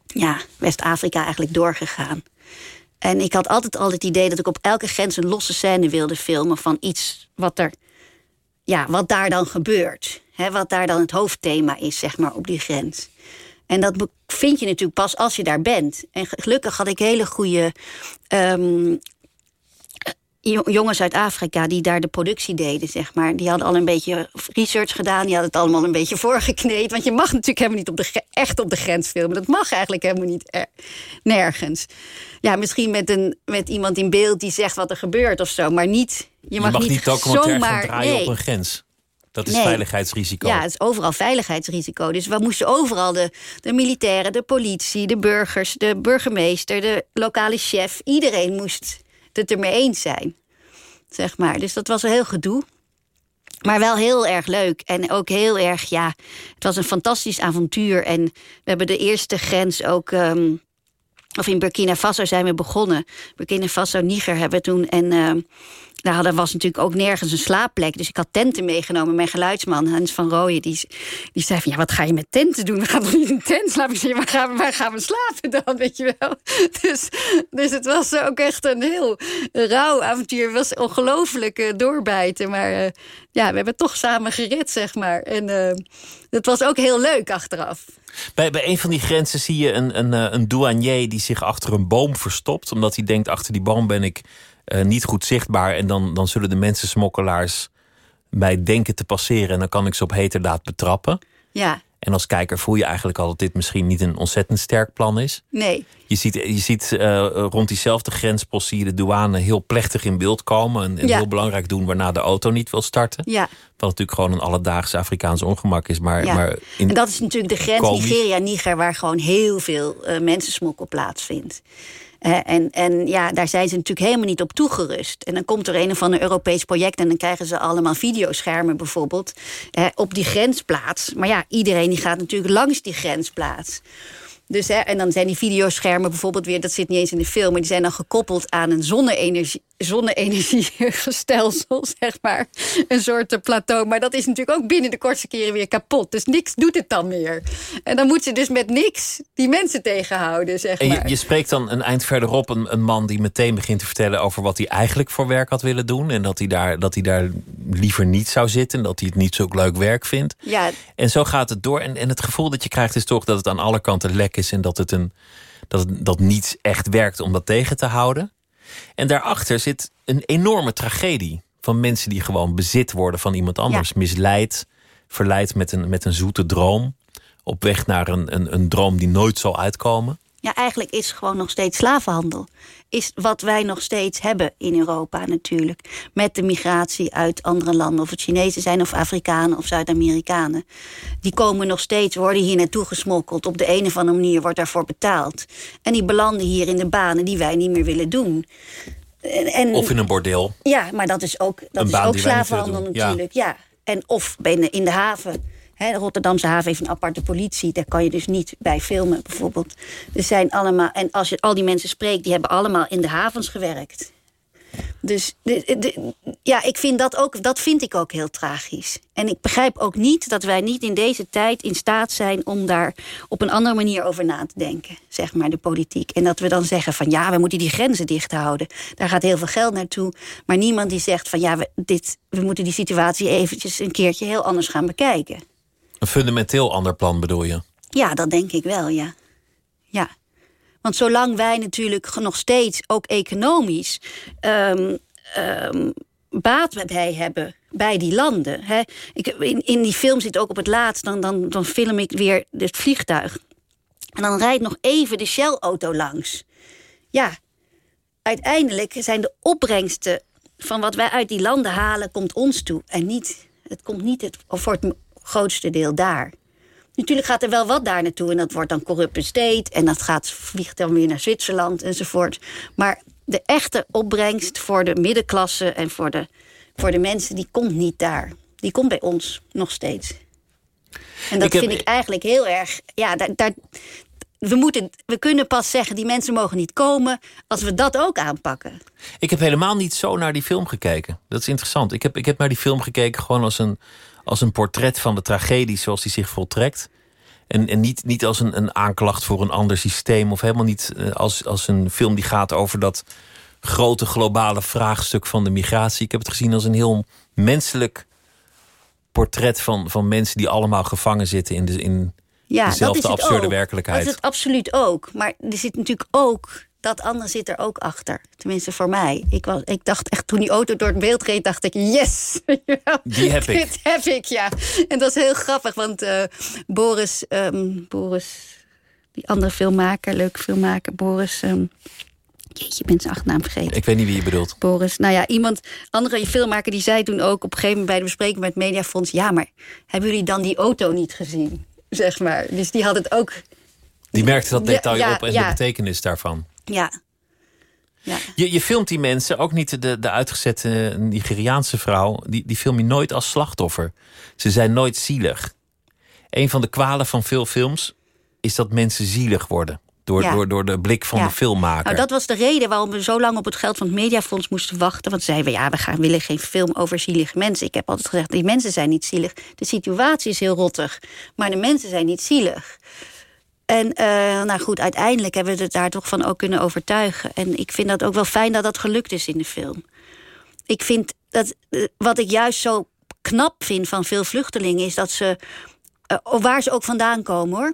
[SPEAKER 5] ja, West-Afrika eigenlijk doorgegaan. En ik had altijd al het idee dat ik op elke grens een losse scène wilde filmen van iets wat er, ja, wat daar dan gebeurt. Hè, wat daar dan het hoofdthema is, zeg maar, op die grens. En dat vind je natuurlijk pas als je daar bent. En ge- gelukkig had ik hele goede jo- jongens uit Afrika die daar de productie deden, zeg maar. Die hadden al een beetje research gedaan. Die hadden het allemaal een beetje voorgekneed. Want je mag natuurlijk helemaal niet op de, echt op de grens filmen. Dat mag eigenlijk helemaal niet er- nergens. Ja, misschien met, een, met iemand in beeld die zegt wat er gebeurt of zo. Maar niet, je,
[SPEAKER 4] Je mag, niet gaan
[SPEAKER 5] zomaar...
[SPEAKER 4] draaien
[SPEAKER 5] nee.
[SPEAKER 4] op een grens. Dat is
[SPEAKER 5] Nee.
[SPEAKER 4] veiligheidsrisico.
[SPEAKER 5] Ja, het is overal veiligheidsrisico. Dus we moesten overal de, de militairen, de politie, de burgers, de burgemeester, de lokale chef. Iedereen moest het ermee eens zijn. Zeg maar. Dus dat was een heel gedoe. Maar wel heel erg leuk. En ook heel erg, ja, het was een fantastisch avontuur. En we hebben de eerste grens ook. ehm, of in Burkina Faso zijn we begonnen. Burkina Faso, Niger hebben we toen. En ehm, daar hadden, was natuurlijk ook nergens een slaapplek. Dus ik had tenten meegenomen. Mijn geluidsman, Hans van Rooyen, die, die zei van... ja, wat ga je met tenten doen? We gaan toch niet in tent slapen? Ik waar gaan, we, gaan we slapen dan, weet je wel? Dus, dus het was ook echt een heel rauw avontuur. Het was ongelooflijk eh, doorbijten. Maar eh, ja, we hebben toch samen gered, zeg maar. En eh, het was ook heel leuk achteraf.
[SPEAKER 4] Bij, bij een van die grenzen zie je een, een, een douanier die zich achter een boom verstopt. Omdat hij denkt, achter die boom ben ik eh, niet goed zichtbaar. En dan, dan zullen de mensensmokkelaars mij denken te passeren. En dan kan ik ze op heterdaad betrappen.
[SPEAKER 5] Ja,
[SPEAKER 4] En als kijker voel je eigenlijk al dat dit misschien niet een ontzettend sterk plan is.
[SPEAKER 5] nee.
[SPEAKER 4] Je ziet, je ziet eh, rond diezelfde grenspost zie je de douane heel plechtig in beeld komen. En, en
[SPEAKER 5] Ja.
[SPEAKER 4] heel belangrijk doen waarna de auto niet wil starten.
[SPEAKER 5] Ja.
[SPEAKER 4] Wat natuurlijk gewoon een alledaags Afrikaans ongemak is. Maar,
[SPEAKER 5] Ja.
[SPEAKER 4] maar in,
[SPEAKER 5] En dat is natuurlijk de grens. Nigeria-Niger... waar gewoon heel veel eh, mensensmokkel plaatsvindt. En, en ja, daar zijn ze natuurlijk helemaal niet op toegerust. En dan komt er een of ander Europees project... en dan krijgen ze allemaal videoschermen bijvoorbeeld... op die grensplaats. Maar ja, iedereen die gaat natuurlijk langs die grensplaats. Dus, hè, en dan zijn die videoschermen bijvoorbeeld weer... dat zit niet eens in de film... maar die zijn dan gekoppeld aan een zonne-energie zonne-energiestelsel, zeg maar. Een soort eh, plateau. Maar dat is natuurlijk ook binnen de kortste keren weer kapot. Dus niks doet het dan meer. En dan moet ze dus met niks die mensen tegenhouden, zeg
[SPEAKER 4] En
[SPEAKER 5] maar.
[SPEAKER 4] je, je spreekt dan een eind verderop een, een man die meteen begint te vertellen over wat hij eigenlijk voor werk had willen doen. En dat hij daar, dat hij daar liever niet zou zitten. En dat hij het niet zo leuk werk vindt.
[SPEAKER 5] Ja,
[SPEAKER 4] En zo gaat het door. En, en het gevoel dat je krijgt is toch dat het aan alle kanten lek is. En dat het, een, dat dat niets echt werkt om dat tegen te houden. En daarachter zit een enorme tragedie. Van mensen die gewoon bezit worden van iemand anders. Misleid, verleid met een, met een zoete droom. Op weg naar een, een, een droom die nooit zal uitkomen.
[SPEAKER 5] Ja, eigenlijk is gewoon nog steeds slavenhandel. Is wat wij nog steeds hebben in Europa natuurlijk. Met de migratie uit andere landen. Of het Chinezen zijn of Afrikanen of Zuid-Amerikanen. Die komen nog steeds, worden hier naartoe gesmokkeld. Op de een of andere manier wordt daarvoor betaald. En die belanden hier in de banen die wij niet meer willen doen. En,
[SPEAKER 4] Of in een bordeel.
[SPEAKER 5] Ja, maar dat is ook, dat
[SPEAKER 4] Een
[SPEAKER 5] is ook slavenhandel
[SPEAKER 4] ja.
[SPEAKER 5] natuurlijk. Ja. En of binnen in de haven. De Rotterdamse haven heeft een aparte politie. Daar kan je dus niet bij filmen, bijvoorbeeld. Er zijn allemaal, en als je al die mensen spreekt, die hebben allemaal in de havens gewerkt. Dus ja, ik vind dat, ook, dat vind ik ook heel tragisch. En ik begrijp ook niet dat wij niet in deze tijd in staat zijn om daar op een andere manier over na te denken, zeg maar, de politiek. En dat we dan zeggen van ja, we moeten die grenzen dicht houden. Daar gaat heel veel geld naartoe. Maar niemand die zegt van ja, we, dit, we moeten die situatie eventjes een keertje heel anders gaan bekijken.
[SPEAKER 4] Een fundamenteel ander plan bedoel je?
[SPEAKER 5] Ja, dat denk ik wel, ja. Ja. Want zolang wij natuurlijk nog steeds, ook economisch, um, baat bij hebben bij die landen. Hè. Ik, in, in die film zit ook op het laatst, dan, dan, dan film ik weer het vliegtuig. En dan rijdt nog even de Shell-auto langs. Ja, uiteindelijk zijn de opbrengsten van wat wij uit die landen halen, komt ons toe. En niet, het komt niet het, voor het grootste deel daar. Natuurlijk gaat er wel wat daar naartoe en dat wordt dan corrupt besteed. En dat gaat, vliegt dan weer naar Zwitserland enzovoort. Maar de echte opbrengst voor de middenklasse en voor de, voor de mensen, die komt niet daar. Die komt bij ons nog steeds. En dat vind ik eigenlijk heel erg. Ja, daar, daar, we, moeten, we kunnen pas zeggen, die mensen mogen niet komen... als we dat ook aanpakken.
[SPEAKER 4] Ik heb helemaal niet zo naar die film gekeken. Dat is interessant. Ik heb, ik heb naar die film gekeken gewoon als een, als een portret van de tragedie... zoals die zich voltrekt. En, en niet, niet als een, een aanklacht voor een ander systeem... of helemaal niet eh, als, als een film die gaat over dat grote globale vraagstuk van de migratie. Ik heb het gezien als een heel menselijk portret van, van mensen die allemaal gevangen zitten in, de, in ja, dezelfde dat is absurde ook. werkelijkheid.
[SPEAKER 5] Dat is het absoluut ook. Maar er zit natuurlijk ook dat andere zit er ook achter. Tenminste voor mij. Ik, was, ik dacht echt, toen die auto door het beeld reed, dacht ik, yes!
[SPEAKER 4] Die heb ik.
[SPEAKER 5] Dit heb ik, ja. En dat is heel grappig, want uh, Boris, um, Boris, die andere filmmaker, leuke filmmaker, Boris... Um, Jeetje, je bent zijn achternaam vergeten.
[SPEAKER 4] Ik weet niet wie je bedoelt.
[SPEAKER 5] Boris. Nou ja, iemand, andere filmmaker, die zei toen ook op een gegeven moment bij de bespreking met het Mediafonds: Ja, maar hebben jullie dan die auto niet gezien? Zeg maar. Dus die had het ook.
[SPEAKER 4] Die merkte dat detail op en de betekenis daarvan.
[SPEAKER 5] Ja.
[SPEAKER 4] ja. Je, je filmt die mensen, ook niet de, de uitgezette Nigeriaanse vrouw, die, die film je nooit als slachtoffer. Ze zijn nooit zielig. Een van de kwalen van veel films is dat mensen zielig worden. Door, door, door de blik van de filmmaker.
[SPEAKER 5] Nou, dat was de reden waarom we zo lang op het geld van het Mediafonds moesten wachten. Want zeiden we, ja, we gaan, willen geen film over zielige mensen. Ik heb altijd gezegd, die mensen zijn niet zielig. De situatie is heel rottig, maar de mensen zijn niet zielig. En uh, nou goed, uiteindelijk hebben we het daar toch van ook kunnen overtuigen. En ik vind dat ook wel fijn dat dat gelukt is in de film. Ik vind dat, eh, wat ik juist zo knap vind van veel vluchtelingen... is dat ze, uh, waar ze ook vandaan komen hoor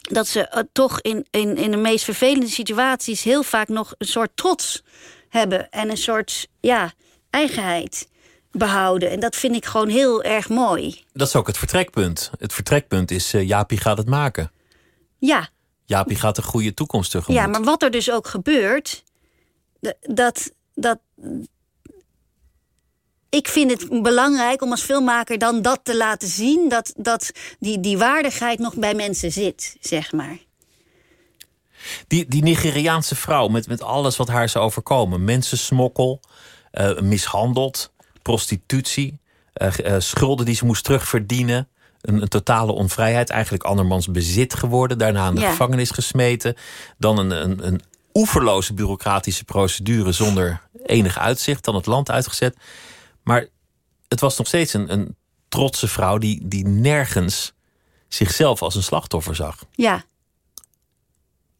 [SPEAKER 5] dat ze toch in, in, in de meest vervelende situaties heel vaak nog een soort trots hebben en een soort ja, eigenheid behouden. En dat vind ik gewoon heel erg mooi.
[SPEAKER 4] Dat is ook het vertrekpunt. Het vertrekpunt is Jaapie gaat het maken.
[SPEAKER 5] Ja.
[SPEAKER 4] Jaapie gaat een goede toekomst tegemoet.
[SPEAKER 5] Ja, maar wat er dus ook gebeurt, dat, dat, ik vind het belangrijk om als filmmaker dan dat te laten zien... dat, dat die, die waardigheid nog bij mensen zit, zeg maar.
[SPEAKER 4] Die, die Nigeriaanse vrouw met, met alles wat haar zou overkomen. Mensensmokkel, uh, mishandeld, prostitutie... Uh, uh, schulden die ze moest terugverdienen... Een, een, totale onvrijheid, eigenlijk andermans bezit geworden... daarna in de gevangenis gesmeten... dan een, een, een oeverloze bureaucratische procedure zonder enig uitzicht... dan het land uitgezet... Maar het was nog steeds een, een trotse vrouw die, die nergens zichzelf als een slachtoffer zag.
[SPEAKER 5] Ja,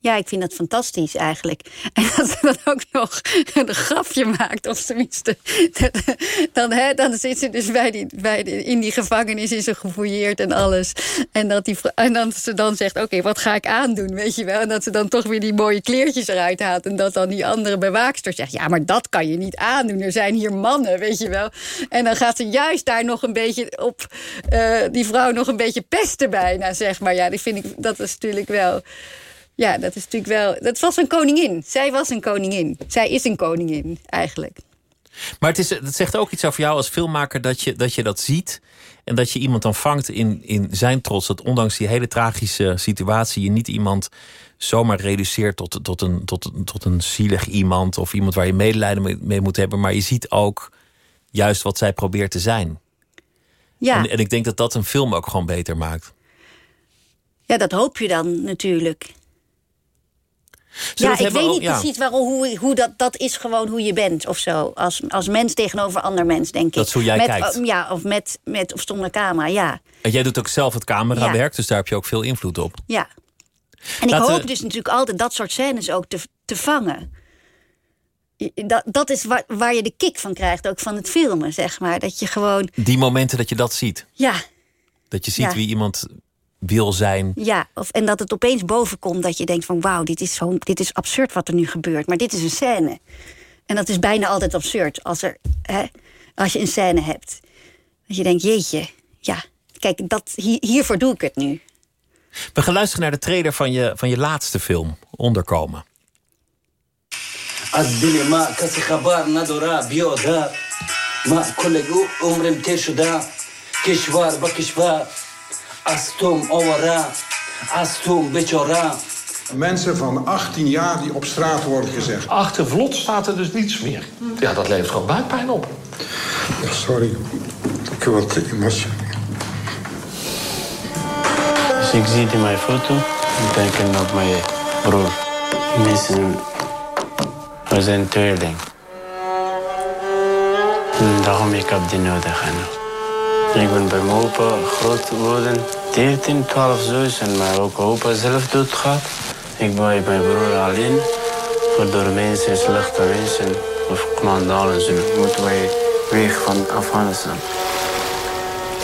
[SPEAKER 5] ja, ik vind dat fantastisch eigenlijk. En dat ze dan ook nog een grapje maakt, of tenminste. Dan, hè, dan zit ze dus bij die, bij in die gevangenis, is ze gefouilleerd en alles. En dat, die, en dan ze dan zegt: Oké, wat ga ik aandoen? Weet je wel? En dat ze dan toch weer die mooie kleertjes eruit haalt. En dat dan die andere bewaakster zegt: Ja, maar dat kan je niet aandoen. Er zijn hier mannen, weet je wel. En dan gaat ze juist daar nog een beetje op. Uh, die vrouw nog een beetje pesten bijna, zeg maar. Ja, die vind ik, dat is natuurlijk wel. Ja, dat is natuurlijk wel. Dat was een koningin. Zij was een koningin. Zij is een koningin, eigenlijk.
[SPEAKER 4] Maar het, is, het zegt ook iets over jou als filmmaker dat je dat, je dat ziet. En dat je iemand dan vangt in, in zijn trots. Dat ondanks die hele tragische situatie je niet iemand zomaar reduceert tot, tot, een, tot, tot een zielig iemand. Of iemand waar je medelijden mee, moet hebben. Maar je ziet ook juist wat zij probeert te zijn. Ja. En, en ik denk dat dat een film ook gewoon beter maakt.
[SPEAKER 5] Ja, dat hoop je dan natuurlijk ja, ik weet niet precies waarom, hoe, hoe dat, dat is gewoon hoe je bent of zo. Als, als mens tegenover ander mens, denk ik.
[SPEAKER 4] Dat is hoe jij
[SPEAKER 5] met,
[SPEAKER 4] kijkt.
[SPEAKER 5] Ja, of met, met of zonder camera, ja.
[SPEAKER 4] En jij doet ook zelf het camerawerk, dus daar heb je ook veel invloed op.
[SPEAKER 5] Ja. En ik hoop dus natuurlijk altijd dat soort scènes ook te, te vangen. Dat, dat is waar, waar je de kick van krijgt, ook van het filmen, zeg maar. Dat je gewoon...
[SPEAKER 4] Die momenten dat je dat ziet?
[SPEAKER 5] Ja.
[SPEAKER 4] Dat je ziet wie iemand wil zijn.
[SPEAKER 5] Ja, of, en dat het opeens boven komt dat je denkt van... wauw, dit, is zo, dit is absurd wat er nu gebeurt. Maar dit is een scène. En dat is bijna altijd absurd als, er, hè, als je een scène hebt. Dat je denkt, jeetje, ja, kijk, dat, hier, hiervoor doe ik het nu.
[SPEAKER 4] We gaan luisteren naar de trailer van je, van je laatste film, Onderkomen.
[SPEAKER 6] از توم آواره از توم بچاره
[SPEAKER 7] Mensen van 18 jaar die op straat worden gezegd.
[SPEAKER 8] Achter vlot staat er dus niets meer. Ja, dat levert gewoon buikpijn op.
[SPEAKER 7] Ja, sorry, ik heb wat emotie.
[SPEAKER 9] Als ik zie in mijn foto, denk ik op mijn broer. Mensen, we zijn tweeling. En daarom ik heb die nodig. En ik ben bij mijn opa groot geworden. 13, 12 zus en mijn ook opa zelf dood gaat. Ik ben bij mijn broer alleen. Waardoor mensen, slechte mensen of commandalen zijn, moeten wij weg van Afghanistan.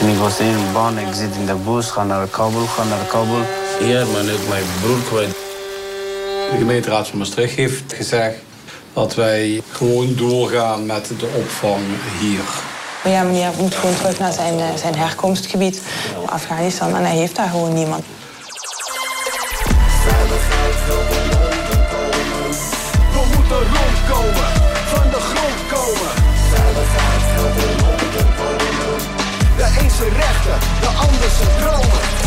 [SPEAKER 9] En ik was in een baan, ik zit in de bus, ga naar Kabul, ga naar Kabul. Hier ben ik mijn broer kwijt.
[SPEAKER 10] De gemeenteraad van Maastricht heeft gezegd dat wij gewoon doorgaan met de opvang hier.
[SPEAKER 11] Ja, meneer moet gewoon terug naar zijn, eh, zijn herkomstgebied, Afghanistan. En hij heeft daar gewoon niemand.
[SPEAKER 12] We moeten rondkomen, van de grond komen. De een zijn rechten, de ander zijn dromen.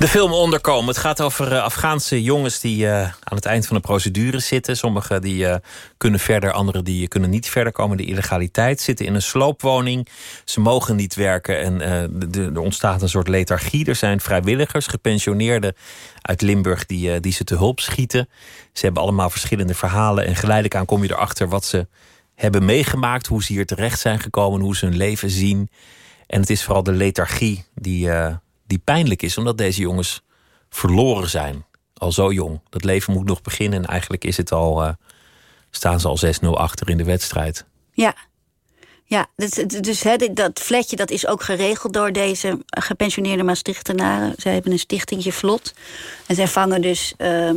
[SPEAKER 4] De film Onderkomen. Het gaat over uh, Afghaanse jongens die uh, aan het eind van de procedure zitten. Sommigen die uh, kunnen verder, anderen die kunnen niet verder komen. De illegaliteit zitten in een sloopwoning. Ze mogen niet werken en er ontstaat een soort lethargie. Er zijn vrijwilligers, gepensioneerden uit Limburg die, die ze te hulp schieten. Ze hebben allemaal verschillende verhalen en geleidelijk aan kom je erachter wat ze hebben meegemaakt. Hoe ze hier terecht zijn gekomen, hoe ze hun leven zien. En het is vooral de lethargie die die pijnlijk is, omdat deze jongens verloren zijn. Al zo jong. Dat leven moet nog beginnen en eigenlijk is het al, uh, staan ze al 6-0 achter in de wedstrijd.
[SPEAKER 5] Ja, ja dus, dus dat flatje dat is ook geregeld door deze gepensioneerde Maastrichtenaren. Zij hebben een stichtingje Vlot. En zij vangen dus uh,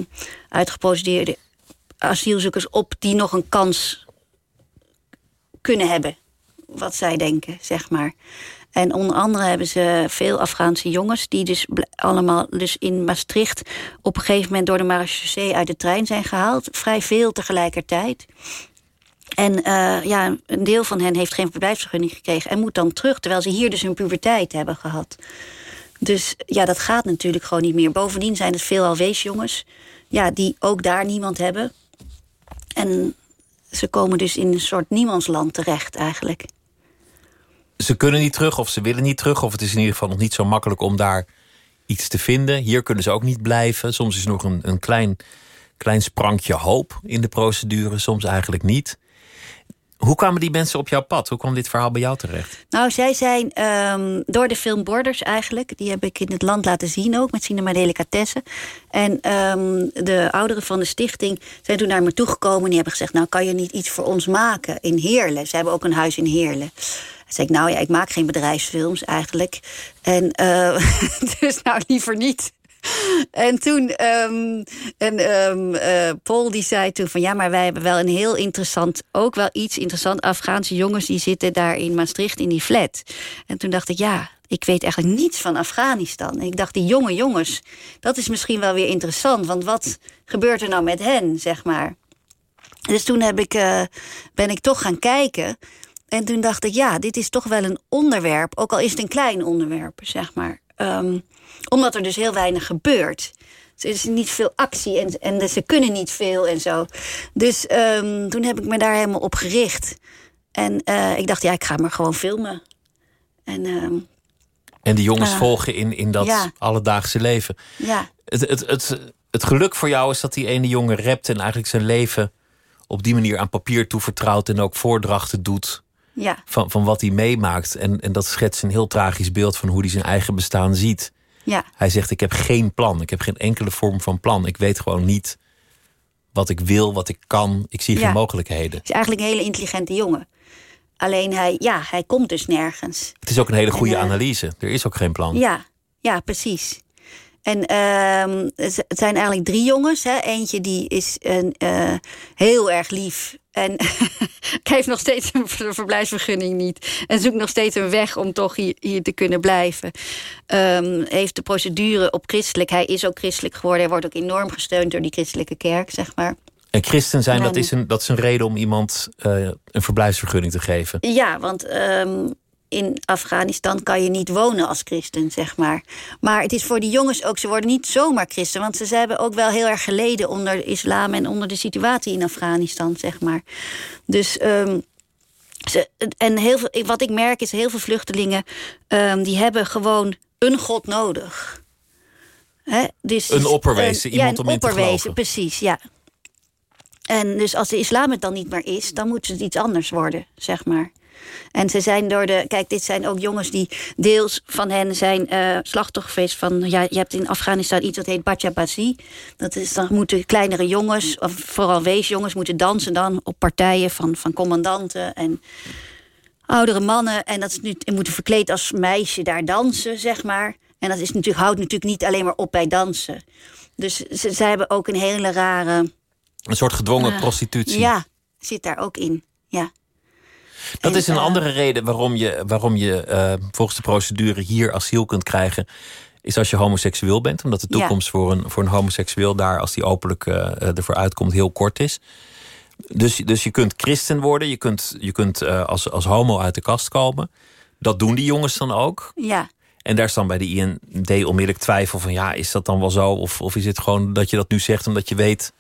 [SPEAKER 5] uitgeprocedeerde asielzoekers op die nog een kans kunnen hebben. Wat zij denken, zeg maar. En onder andere hebben ze veel Afghaanse jongens... die dus allemaal dus in Maastricht op een gegeven moment... door de marechaussee uit de trein zijn gehaald. Vrij veel tegelijkertijd. En uh, ja, een deel van hen heeft geen verblijfsvergunning gekregen... en moet dan terug, terwijl ze hier dus hun puberteit hebben gehad. Dus ja, dat gaat natuurlijk gewoon niet meer. Bovendien zijn het veelal weesjongens... Ja, die ook daar niemand hebben. En ze komen dus in een soort niemandsland terecht eigenlijk
[SPEAKER 4] ze kunnen niet terug of ze willen niet terug. Of het is in ieder geval nog niet zo makkelijk om daar iets te vinden. Hier kunnen ze ook niet blijven. Soms is nog een, een klein, klein sprankje hoop in de procedure, soms eigenlijk niet. Hoe kwamen die mensen op jouw pad? Hoe kwam dit verhaal bij jou terecht?
[SPEAKER 5] Nou, zij zijn um, door de film Borders eigenlijk. Die heb ik in het land laten zien ook, met Cinema Delicatessen. En um, de ouderen van de stichting zijn toen naar me toegekomen. En die hebben gezegd, nou kan je niet iets voor ons maken in Heerlen? Ze hebben ook een huis in Heerlen zei ik, nou ja, ik maak geen bedrijfsfilms eigenlijk. En uh, dus nou liever niet. En toen, um, en um, uh, Paul die zei toen van ja, maar wij hebben wel een heel interessant, ook wel iets interessant. Afghaanse jongens die zitten daar in Maastricht in die flat. En toen dacht ik ja, ik weet eigenlijk niets van Afghanistan. Ik dacht, die jonge jongens, dat is misschien wel weer interessant. Want wat gebeurt er nou met hen, zeg maar? Dus toen heb ik, uh, ben ik toch gaan kijken. En toen dacht ik, ja, dit is toch wel een onderwerp. Ook al is het een klein onderwerp, zeg maar. Um, omdat er dus heel weinig gebeurt. Er is niet veel actie en, en ze kunnen niet veel en zo. Dus um, toen heb ik me daar helemaal op gericht. En uh, ik dacht, ja, ik ga maar gewoon filmen. En, um,
[SPEAKER 4] en die jongens uh, volgen in, in dat
[SPEAKER 5] ja.
[SPEAKER 4] alledaagse leven.
[SPEAKER 5] Ja.
[SPEAKER 4] Het, het, het, het geluk voor jou is dat die ene jongen rapt... en eigenlijk zijn leven op die manier aan papier toevertrouwt... en ook voordrachten doet
[SPEAKER 5] ja.
[SPEAKER 4] van, van wat hij meemaakt. En, en dat schetst een heel tragisch beeld van hoe hij zijn eigen bestaan ziet.
[SPEAKER 5] Ja.
[SPEAKER 4] Hij zegt: Ik heb geen plan. Ik heb geen enkele vorm van plan. Ik weet gewoon niet wat ik wil, wat ik kan. Ik zie
[SPEAKER 5] Ja.
[SPEAKER 4] geen mogelijkheden.
[SPEAKER 5] is eigenlijk een hele intelligente jongen. Alleen hij, ja, hij komt dus nergens.
[SPEAKER 4] Het is ook een hele goede
[SPEAKER 5] En, eh,
[SPEAKER 4] analyse. Er is ook geen plan.
[SPEAKER 5] Ja, ja, precies. En ehm, het het zijn eigenlijk drie jongens. Hè. Eentje die is een, eh, heel erg lief. En heeft nog steeds een ver- verblijfsvergunning niet. En zoekt nog steeds een weg om toch hier, hier te kunnen blijven. Ehm, heeft de procedure op christelijk. Hij is ook christelijk geworden. Hij wordt ook enorm gesteund door die christelijke kerk, zeg maar.
[SPEAKER 4] En christen zijn, dat is, een, dat is een reden om iemand eh, een verblijfsvergunning te geven.
[SPEAKER 5] Ja, want ehm, in Afghanistan kan je niet wonen als christen, zeg maar. Maar het is voor die jongens ook, ze worden niet zomaar christen... want ze, ze hebben ook wel heel erg geleden onder de islam... en onder de situatie in Afghanistan, zeg maar. Dus... ehm, ze, en heel veel, wat ik merk is, heel veel vluchtelingen... ehm, die hebben gewoon een god nodig. Hè? Dus,
[SPEAKER 4] Een opperwezen, iemand
[SPEAKER 5] ja,
[SPEAKER 4] om
[SPEAKER 5] een
[SPEAKER 4] in te
[SPEAKER 5] opperwezen, precies, ja. En dus als de islam het dan niet meer is, dan moet het iets anders worden, zeg maar. En ze zijn door de. Kijk, dit zijn ook jongens die deels van hen zijn eh slachtoffer geweest van. Ja, je hebt in Afghanistan iets dat heet Bajabazi. Dat is dan moeten kleinere jongens, of vooral weesjongens, moeten dansen dan op partijen van, van commandanten en oudere mannen. En dat is nu en moeten verkleed als meisje daar dansen, zeg maar. En dat is natuurlijk, houdt natuurlijk niet alleen maar op bij dansen. Dus ze, ze hebben ook een hele rare.
[SPEAKER 4] Een soort gedwongen prostitutie.
[SPEAKER 5] Ja, zit daar ook in. Ja.
[SPEAKER 4] Dat
[SPEAKER 5] En,
[SPEAKER 4] is een andere reden waarom je, waarom je eh, volgens de procedure hier asiel kunt krijgen. Is als je homoseksueel bent. Omdat de
[SPEAKER 5] Ja.
[SPEAKER 4] toekomst voor, een, voor een homoseksueel daar, als die openlijk eh, ervoor uitkomt, heel kort is. Dus, dus je kunt christen worden. Je kunt, je kunt als, als homo uit de kast komen. Dat doen die jongens dan ook.
[SPEAKER 5] Ja.
[SPEAKER 4] En daar is dan bij de IND onmiddellijk twijfel van... ja, is dat dan wel zo? Of, of is het gewoon dat je dat nu zegt omdat je weet...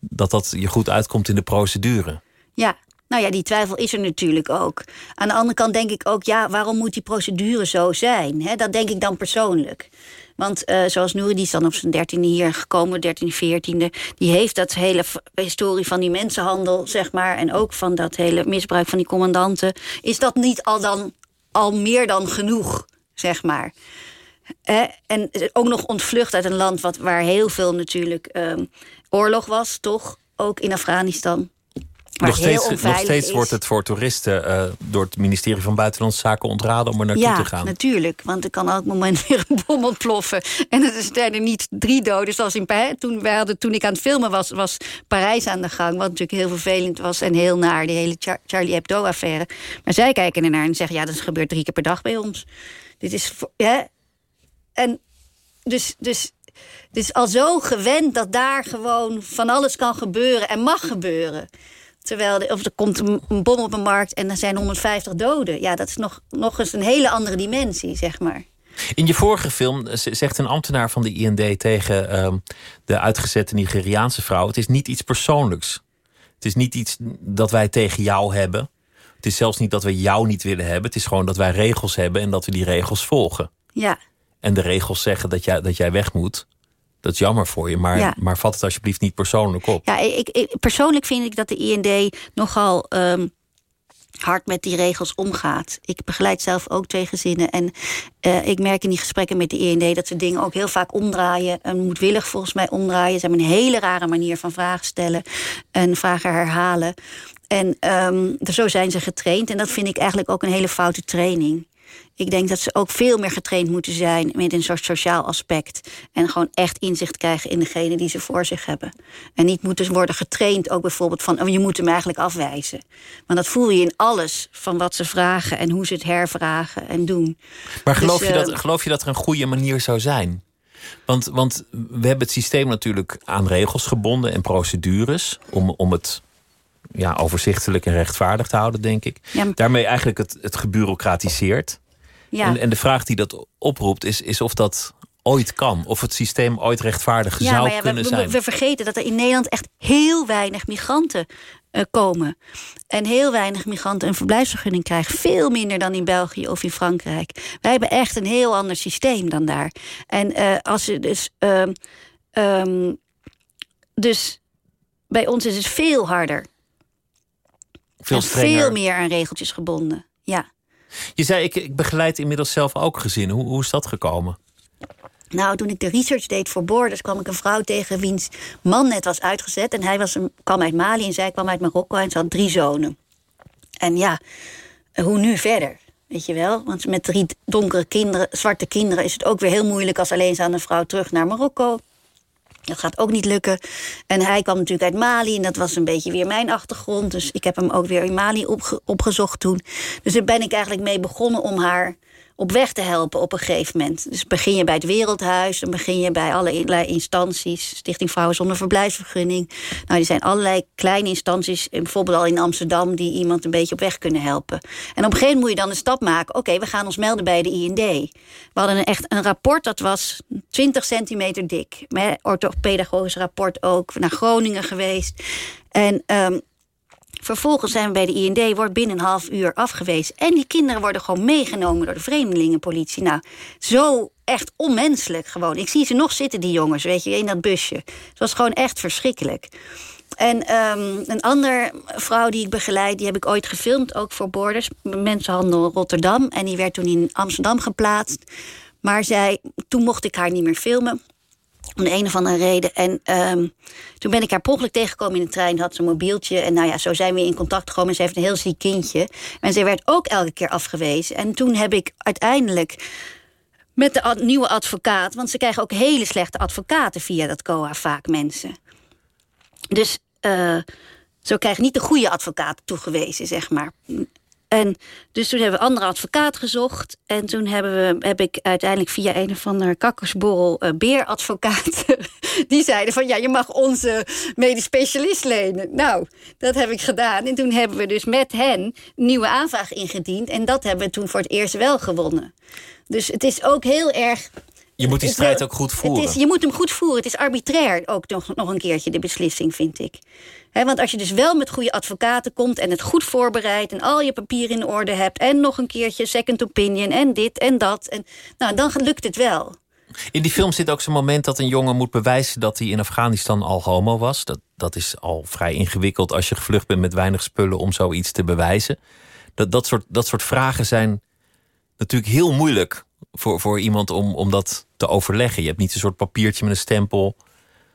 [SPEAKER 4] dat dat je goed uitkomt in de procedure?
[SPEAKER 5] Ja, nou ja, die twijfel is er natuurlijk ook. Aan de andere kant denk ik ook, ja, waarom moet die procedure zo zijn? Hè, dat denk ik dan persoonlijk. Want eh, zoals Nouri, die is dan op zijn dertiende hier gekomen, dertiende, veertiende... die heeft dat hele historie van die mensenhandel, zeg maar... en ook van dat hele misbruik van die commandanten... is dat niet al dan al meer dan genoeg, zeg maar? En ook nog ontvlucht uit een land wat, waar heel veel natuurlijk ehm, oorlog was, toch? Ook in Afghanistan.
[SPEAKER 4] Nog steeds, nog steeds
[SPEAKER 5] is.
[SPEAKER 4] wordt het voor toeristen eh, door het ministerie van Buitenlandse Zaken ontraden om er naartoe
[SPEAKER 5] ja,
[SPEAKER 4] te gaan.
[SPEAKER 5] natuurlijk. Want er kan elk moment weer een bom ontploffen. En het zijn er niet drie doden zoals in Parijs. Toen, wij hadden, toen ik aan het filmen was, was Parijs aan de gang. Wat natuurlijk heel vervelend was en heel naar. Die hele Char- Charlie Hebdo-affaire. Maar zij kijken ernaar en zeggen... ja, dat gebeurt drie keer per dag bij ons. Dit is... Hè? En dus... dus is al zo gewend dat daar gewoon van alles kan gebeuren en mag gebeuren. Terwijl de- of er komt een, een bom op een markt en er zijn 150 doden. Ja, dat is nog, nog eens een hele andere dimensie, zeg maar.
[SPEAKER 4] In je vorige film z- zegt een ambtenaar van de IND tegen ehm, de uitgezette Nigeriaanse vrouw: Het is niet iets persoonlijks. Het is niet iets dat wij tegen jou hebben. Het is zelfs niet dat we jou niet willen hebben. Het is gewoon dat wij regels hebben en dat we die regels volgen.
[SPEAKER 5] Ja,
[SPEAKER 4] En de regels zeggen dat jij, dat jij weg moet. Dat is jammer voor je, maar,
[SPEAKER 5] Ja.
[SPEAKER 4] maar vat het alsjeblieft niet persoonlijk op.
[SPEAKER 5] ja ik, ik- persoonlijk vind ik dat de IND nogal ehm, hard met die regels omgaat. Ik begeleid zelf ook twee gezinnen. En eh, ik merk in die gesprekken met de IND dat ze dingen ook heel vaak omdraaien. En moedwillig volgens mij omdraaien. Ze hebben een hele rare manier van vragen stellen en vragen herhalen. En ehm, zo zijn ze getraind. En dat vind ik eigenlijk ook een hele foute training. Ik denk dat ze ook veel meer getraind moeten zijn met een soort sociaal aspect. En gewoon echt inzicht krijgen in degene die ze voor zich hebben. En niet moeten worden getraind ook bijvoorbeeld van... oh, je moet hem eigenlijk afwijzen. Want dat voel je in alles van wat ze vragen... en hoe ze het hervragen en doen.
[SPEAKER 4] Maar geloof,
[SPEAKER 5] Dus,
[SPEAKER 4] je dat,
[SPEAKER 5] eh,
[SPEAKER 4] geloof je dat er een goede manier zou zijn? Want, want we hebben het systeem natuurlijk aan regels gebonden en procedures. Om, om het ja, overzichtelijk en rechtvaardig te houden, denk ik.
[SPEAKER 5] Ja, maar-
[SPEAKER 4] Daarmee eigenlijk het, het gebureaucratiseerd.
[SPEAKER 5] Ja.
[SPEAKER 4] En, en de vraag die dat oproept is, is of dat ooit kan. Of het systeem ooit rechtvaardig
[SPEAKER 5] Ja,
[SPEAKER 4] zou
[SPEAKER 5] ja,
[SPEAKER 4] kunnen
[SPEAKER 5] we-
[SPEAKER 4] zijn.
[SPEAKER 5] we vergeten dat er in Nederland echt heel weinig migranten eh, komen. En heel weinig migranten een verblijfsvergunning krijgen. Veel minder dan in België of in Frankrijk. Wij hebben echt een heel ander systeem dan daar. En eh, als ze dus. ehm, ehm, dus bij ons is het veel harder.
[SPEAKER 4] veel
[SPEAKER 5] en veel meer aan regeltjes gebonden. Ja.
[SPEAKER 4] Je zei, ik, ik begeleid inmiddels zelf ook gezinnen. Hoe, hoe is dat gekomen?
[SPEAKER 5] Nou, toen ik de research deed voor Borders... kwam ik een vrouw tegen wiens man net was uitgezet. En hij was een, kwam uit Mali en zij kwam uit Marokko en ze had drie zonen. en ja, hoe nu verder? Weet je wel? Want met drie donkere kinderen, zwarte kinderen... is het ook weer heel moeilijk als alleenstaande vrouw terug naar Marokko. Dat gaat ook niet lukken. En hij kwam natuurlijk uit Mali en dat was een beetje weer mijn achtergrond. Dus ik heb hem ook weer in Mali opge opgezocht toen. Dus daar ben ik eigenlijk mee begonnen om haar op weg te helpen op een gegeven moment. Dus begin je bij het Wereldhuis, dan begin je bij allerlei instanties. Stichting Vrouwen zonder verblijfsvergunning. Nou, die zijn allerlei kleine instanties, bijvoorbeeld al in Amsterdam... die iemand een beetje op weg kunnen helpen. En op een gegeven moment moet je dan de stap maken... oké, we gaan ons melden bij de IND. We hadden een, echt een rapport, dat was 20 centimeter dik. Orthopedagogisch rapport ook, naar Groningen geweest. En... Um, Vervolgens zijn we bij de IND, wordt binnen een half uur afgewezen. En die kinderen worden gewoon meegenomen door de vreemdelingenpolitie. Nou, zo echt onmenselijk gewoon. Ik zie ze nog zitten, die jongens, weet je, in dat busje. Het was gewoon echt verschrikkelijk. En um, een andere vrouw die ik begeleid, die heb ik ooit gefilmd, ook voor Borders, Mensenhandel Rotterdam. En die werd toen in Amsterdam geplaatst. Maar zij, toen mocht ik haar niet meer filmen. Om de een of andere reden. En um, toen ben ik haar per ongeluk tegengekomen in de trein. Had ze een mobieltje. En nou ja, zo zijn we in contact gekomen. Ze heeft een heel ziek kindje. En ze werd ook elke keer afgewezen. En toen heb ik uiteindelijk met de nieuwe advocaat... want ze krijgen ook hele slechte advocaten via dat COA vaak mensen. Dus uh, zo krijgen niet de goede advocaat toegewezen, zeg maar. En dus toen hebben we een andere advocaat gezocht. En toen hebben we, heb ik uiteindelijk via een of andere kakkersborrel uh, beeradvocaat... die zeiden van ja, je mag onze medisch specialist lenen. Nou, dat heb ik gedaan. En toen hebben we dus met hen een nieuwe aanvraag ingediend. En dat hebben we toen voor het eerst wel gewonnen. Dus het is ook heel erg...
[SPEAKER 4] Je moet die strijd ook goed voeren.
[SPEAKER 5] Het is, je moet hem goed voeren. Het is arbitrair ook nog, nog een keertje de beslissing, vind ik want als je dus wel met goede advocaten komt en het goed voorbereidt... en al je papieren in orde hebt en nog een keertje second opinion... en dit en dat, en, nou, dan lukt het wel.
[SPEAKER 4] In die film zit ook zo'n moment dat een jongen moet bewijzen... dat hij in Afghanistan al homo was. Dat, dat is al vrij ingewikkeld als je gevlucht bent met weinig spullen... om zoiets te bewijzen. Dat, dat, soort, dat soort vragen zijn natuurlijk heel moeilijk... voor, voor iemand om, om dat te overleggen. Je hebt niet een soort papiertje met een stempel...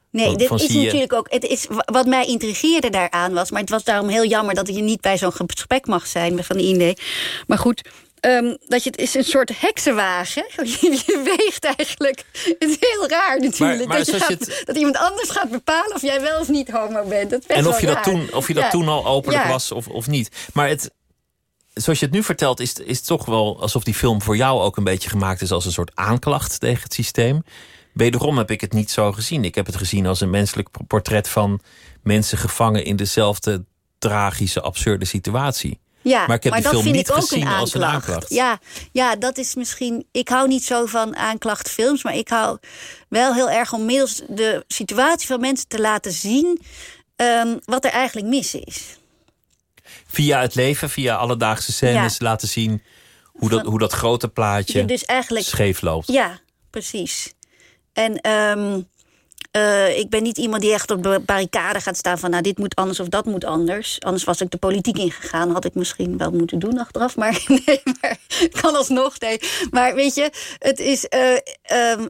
[SPEAKER 5] Nee, dit is natuurlijk ook. Het is, wat mij intrigeerde daaraan was. Maar het was daarom heel jammer dat je niet bij zo'n gesprek mag zijn van de IND. Maar goed, Um, dat je het is een soort heksenwagen. Je, weegt eigenlijk. Het is heel raar natuurlijk. Maar, dat, je dat, iemand anders gaat bepalen of jij wel of niet homo bent. Dat
[SPEAKER 4] en of je, dat toen, of je dat toen al openlijk was of, of niet. Maar het, zoals je het nu vertelt, is, is het toch wel alsof die film voor jou ook een beetje gemaakt is als een soort aanklacht tegen het systeem. Wederom heb ik het niet zo gezien. Ik heb het gezien als een menselijk portret van mensen gevangen in dezelfde tragische, absurde situatie.
[SPEAKER 5] Ja,
[SPEAKER 4] maar ik heb
[SPEAKER 5] maar
[SPEAKER 4] die
[SPEAKER 5] dat
[SPEAKER 4] film
[SPEAKER 5] vind
[SPEAKER 4] niet
[SPEAKER 5] ik ook
[SPEAKER 4] gezien
[SPEAKER 5] een
[SPEAKER 4] als een aanklacht.
[SPEAKER 5] Ja, ja, dat is misschien. Ik hou niet zo van aanklachtfilms, maar ik hou wel heel erg om middels de situatie van mensen te laten zien um, wat er eigenlijk mis is.
[SPEAKER 4] Via het leven, via alledaagse scènes laten zien hoe dat, hoe dat grote plaatje
[SPEAKER 5] dus eigenlijk,
[SPEAKER 4] scheef loopt.
[SPEAKER 5] Ja, precies. En um, uh, ik ben niet iemand die echt op de barricade gaat staan van... nou, dit moet anders of dat moet anders. Anders was ik de politiek ingegaan. Had ik misschien wel moeten doen achteraf. Maar nee, maar kan alsnog. Nee. Maar weet je, het is uh, um,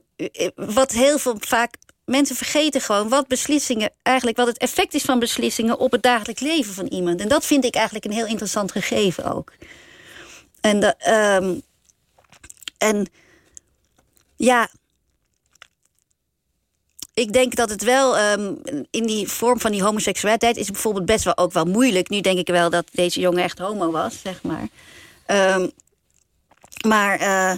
[SPEAKER 5] wat heel veel vaak... Mensen vergeten gewoon wat beslissingen eigenlijk wat het effect is van beslissingen op het dagelijks leven van iemand. En dat vind ik eigenlijk een heel interessant gegeven ook. En, de, um, en ja, ik denk dat het wel um, in die vorm van die homoseksualiteit is bijvoorbeeld best wel ook wel moeilijk. Nu denk ik wel dat deze jongen echt homo was, zeg maar. Um, maar uh,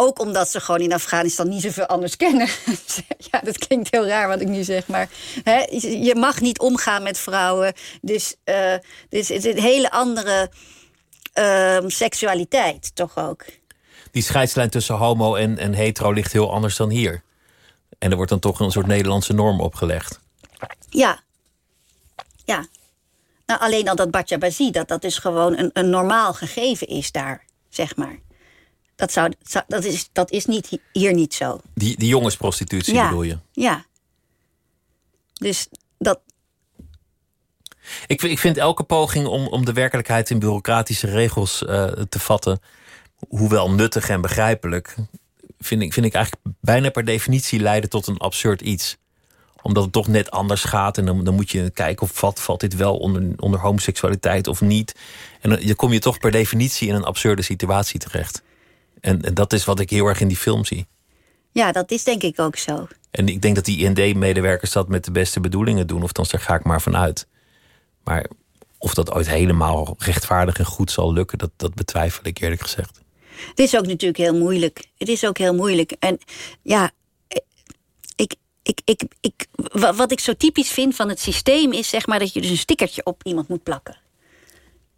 [SPEAKER 5] ook omdat ze gewoon in Afghanistan niet zoveel anders kennen. ja, dat klinkt heel raar wat ik nu zeg, maar hè, je mag niet omgaan met vrouwen. Dus, uh, dus het is een hele andere uh, seksualiteit, toch ook.
[SPEAKER 4] Die scheidslijn tussen homo en, en hetero ligt heel anders dan hier. En er wordt dan toch een soort Nederlandse norm opgelegd.
[SPEAKER 5] Ja. Ja. Nou, alleen al dat Batja Bazi, dat dat dus gewoon een, een normaal gegeven is daar, zeg maar. Dat, zou, dat, is, dat is niet, hier niet zo.
[SPEAKER 4] Die, die jongensprostitutie ja. bedoel je?
[SPEAKER 5] Ja. Dus dat...
[SPEAKER 4] Ik, ik vind elke poging om, om de werkelijkheid in bureaucratische regels uh, te vatten... hoewel nuttig en begrijpelijk vind ik, vind ik eigenlijk bijna per definitie leiden tot een absurd iets. Omdat het toch net anders gaat. En dan, dan moet je kijken of valt, valt dit wel onder, onder homoseksualiteit of niet. En dan, dan kom je toch per definitie in een absurde situatie terecht. En, en dat is wat ik heel erg in die film zie.
[SPEAKER 5] Ja, dat is denk ik ook zo.
[SPEAKER 4] En ik denk dat die IND-medewerkers dat met de beste bedoelingen doen. Of dan daar ga ik maar van uit. Maar of dat ooit helemaal rechtvaardig en goed zal lukken, dat, dat betwijfel ik eerlijk gezegd.
[SPEAKER 5] Het is ook natuurlijk heel moeilijk. Het is ook heel moeilijk. En ja, ik, ik, ik, ik, wat ik zo typisch vind van het systeem is zeg maar dat je dus een stickertje op iemand moet plakken.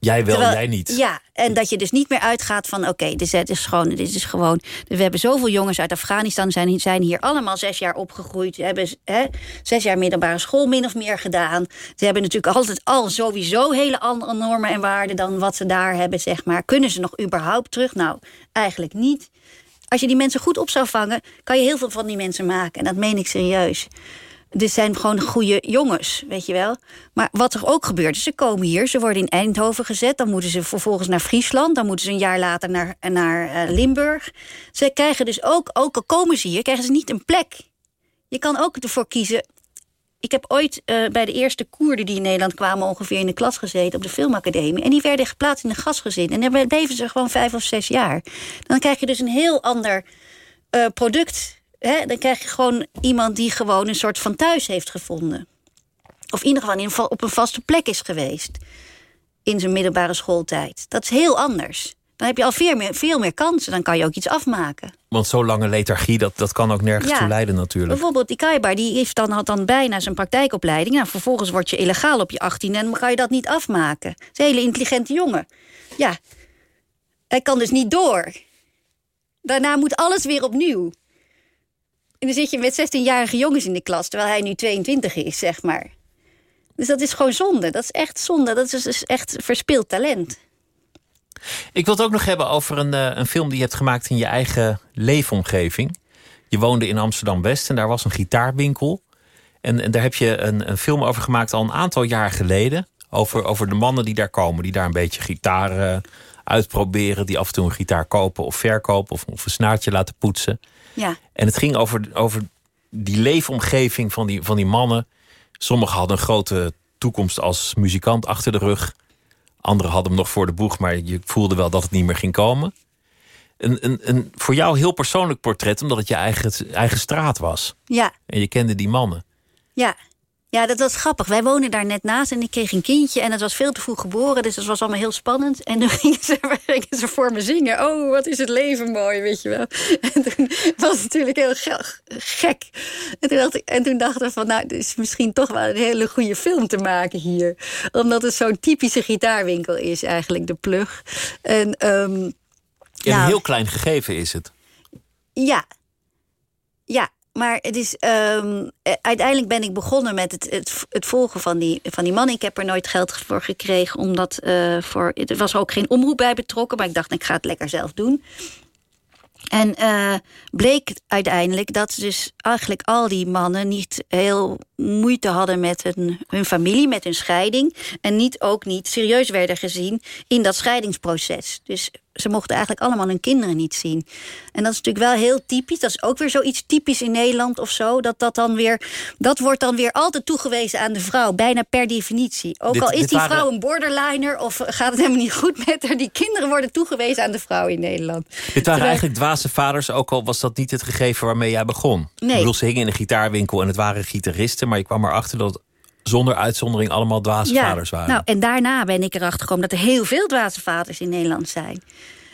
[SPEAKER 4] Jij wel, jij niet.
[SPEAKER 5] Ja, en dat je dus niet meer uitgaat van... oké, dit, is gewoon, dit is gewoon... We hebben zoveel jongens uit Afghanistan... zijn, zijn hier allemaal zes jaar opgegroeid. Ze hebben hè, zes jaar middelbare school min of meer gedaan. Ze hebben natuurlijk altijd al sowieso hele andere normen en waarden... dan wat ze daar hebben, zeg maar. Kunnen ze nog überhaupt terug? Nou, eigenlijk niet. Als je die mensen goed op zou vangen... kan je heel veel van die mensen maken. En dat meen ik serieus. Dit zijn gewoon goede jongens, weet je wel. Maar wat er ook gebeurt, ze komen hier, ze worden in Eindhoven gezet... dan moeten ze vervolgens naar Friesland... dan moeten ze een jaar later naar, naar uh, Limburg. Ze krijgen dus ook, ook al komen ze hier, krijgen ze niet een plek. Je kan ook ervoor kiezen... Ik heb ooit uh, bij de eerste Koerden die in Nederland kwamen... ongeveer in de klas gezeten op de filmacademie. En die werden geplaatst in een gastgezin. En dan bleven ze gewoon vijf of zes jaar. Dan krijg je dus een heel ander uh, product dan krijg je gewoon iemand die gewoon een soort van thuis heeft gevonden. Of in ieder geval in, op een vaste plek is geweest. In zijn middelbare schooltijd. Dat is heel anders. Dan heb je al veel meer, veel meer kansen. Dan kan je ook iets afmaken.
[SPEAKER 4] Want zo'n lange lethargie, dat, dat kan ook nergens ja, toe leiden natuurlijk.
[SPEAKER 5] Bijvoorbeeld die Kaibar, die heeft dan, had dan bijna zijn praktijkopleiding. Nou, vervolgens word je illegaal op je 18 en dan kan je dat niet afmaken. Het is een hele intelligente jongen. Ja, hij kan dus niet door. Daarna moet alles weer opnieuw. En dan zit je met 16-jarige jongens in de klas... terwijl hij nu 22 is, zeg maar. Dus dat is gewoon zonde. Dat is echt zonde. Dat is dus echt verspild talent.
[SPEAKER 4] Ik wil het ook nog hebben over een, uh, een film die je hebt gemaakt... in je eigen leefomgeving. Je woonde in Amsterdam-West en daar was een gitaarwinkel. En, en daar heb je een, een, film over gemaakt al een aantal jaar geleden. Over, over de mannen die daar komen. Die daar een beetje gitaar uh, uitproberen. Die af en toe een gitaar kopen of verkopen. Of, of een snaartje laten poetsen.
[SPEAKER 5] Ja.
[SPEAKER 4] En het ging over, over die leefomgeving van die, van die mannen. Sommigen hadden een grote toekomst als muzikant achter de rug. Anderen hadden hem nog voor de boeg, maar je voelde wel dat het niet meer ging komen. Een, een, een voor jou heel persoonlijk portret, omdat het je eigen, eigen straat was.
[SPEAKER 5] Ja.
[SPEAKER 4] En je kende die mannen.
[SPEAKER 5] Ja. Ja, dat was grappig. Wij wonen daar net naast en ik kreeg een kindje... en het was veel te vroeg geboren, dus dat was allemaal heel spannend. En toen gingen ze, gingen ze voor me zingen. Oh, wat is het leven mooi, weet je wel. En toen was het natuurlijk heel gek. En toen, dacht ik, en toen dachten we van, nou, het is misschien toch wel een hele goede film te maken hier. Omdat het zo'n typische gitaarwinkel is, eigenlijk, de plug. En, um,
[SPEAKER 4] en een nou, heel klein gegeven is het.
[SPEAKER 5] Ja. Ja, maar het is, um, uiteindelijk ben ik begonnen met het, het, het, volgen van die, van die man. Ik heb er nooit geld voor gekregen, omdat uh, voor, er was ook geen omroep bij betrokken. Maar ik dacht, ik ga het lekker zelf doen. En uh, bleek uiteindelijk dat dus eigenlijk al die mannen niet heel moeite hadden met hun, hun familie, met hun scheiding. En niet, ook niet serieus werden gezien in dat scheidingsproces. Dus ze mochten eigenlijk allemaal hun kinderen niet zien. En dat is natuurlijk wel heel typisch. Dat is ook weer zoiets typisch in Nederland of zo. Dat, dat, dan weer, dat wordt dan weer altijd toegewezen aan de vrouw. Bijna per definitie. Ook
[SPEAKER 4] Dit-
[SPEAKER 5] al is die
[SPEAKER 4] waren-
[SPEAKER 5] vrouw een borderliner... of gaat het helemaal niet goed met haar... die kinderen worden toegewezen aan de vrouw in Nederland.
[SPEAKER 4] Dit waren
[SPEAKER 5] Terwijl-
[SPEAKER 4] eigenlijk dwaze vaders, ook al was dat niet het gegeven waarmee jij begon.
[SPEAKER 5] Nee.
[SPEAKER 4] Ik bedoel, ze hingen in een gitaarwinkel en het waren gitaristen, maar je kwam erachter dat zonder uitzondering allemaal dwaze vaders waren.
[SPEAKER 5] Nou, en daarna ben ik erachter gekomen dat er heel veel dwaze vaders in Nederland zijn.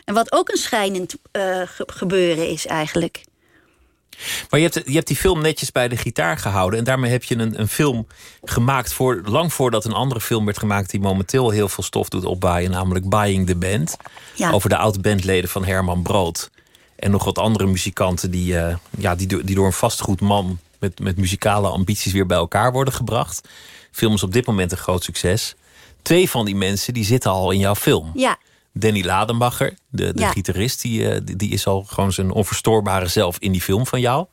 [SPEAKER 5] En wat ook een schijnend eh, ge- gebeuren is eigenlijk.
[SPEAKER 4] Maar je hebt, je hebt die film netjes bij de gitaar gehouden. En daarmee heb je een, een film gemaakt voor, lang voordat een andere film werd gemaakt. die momenteel heel veel stof doet opbaaien. Namelijk Buying the Band.
[SPEAKER 5] Ja.
[SPEAKER 4] Over de oude bandleden van Herman Brood. En nog wat andere muzikanten die, eh, ja, die, door- die door een vastgoedman. Met, met muzikale ambities weer bij elkaar worden gebracht. Film is op dit moment een groot succes. Twee van die mensen die zitten al in jouw film.
[SPEAKER 5] Ja,
[SPEAKER 4] Danny Ladenbacher, de, de
[SPEAKER 5] Ja.
[SPEAKER 4] gitarist, die, eh, die, die is al gewoon zijn onverstoorbare zelf in die film van jou.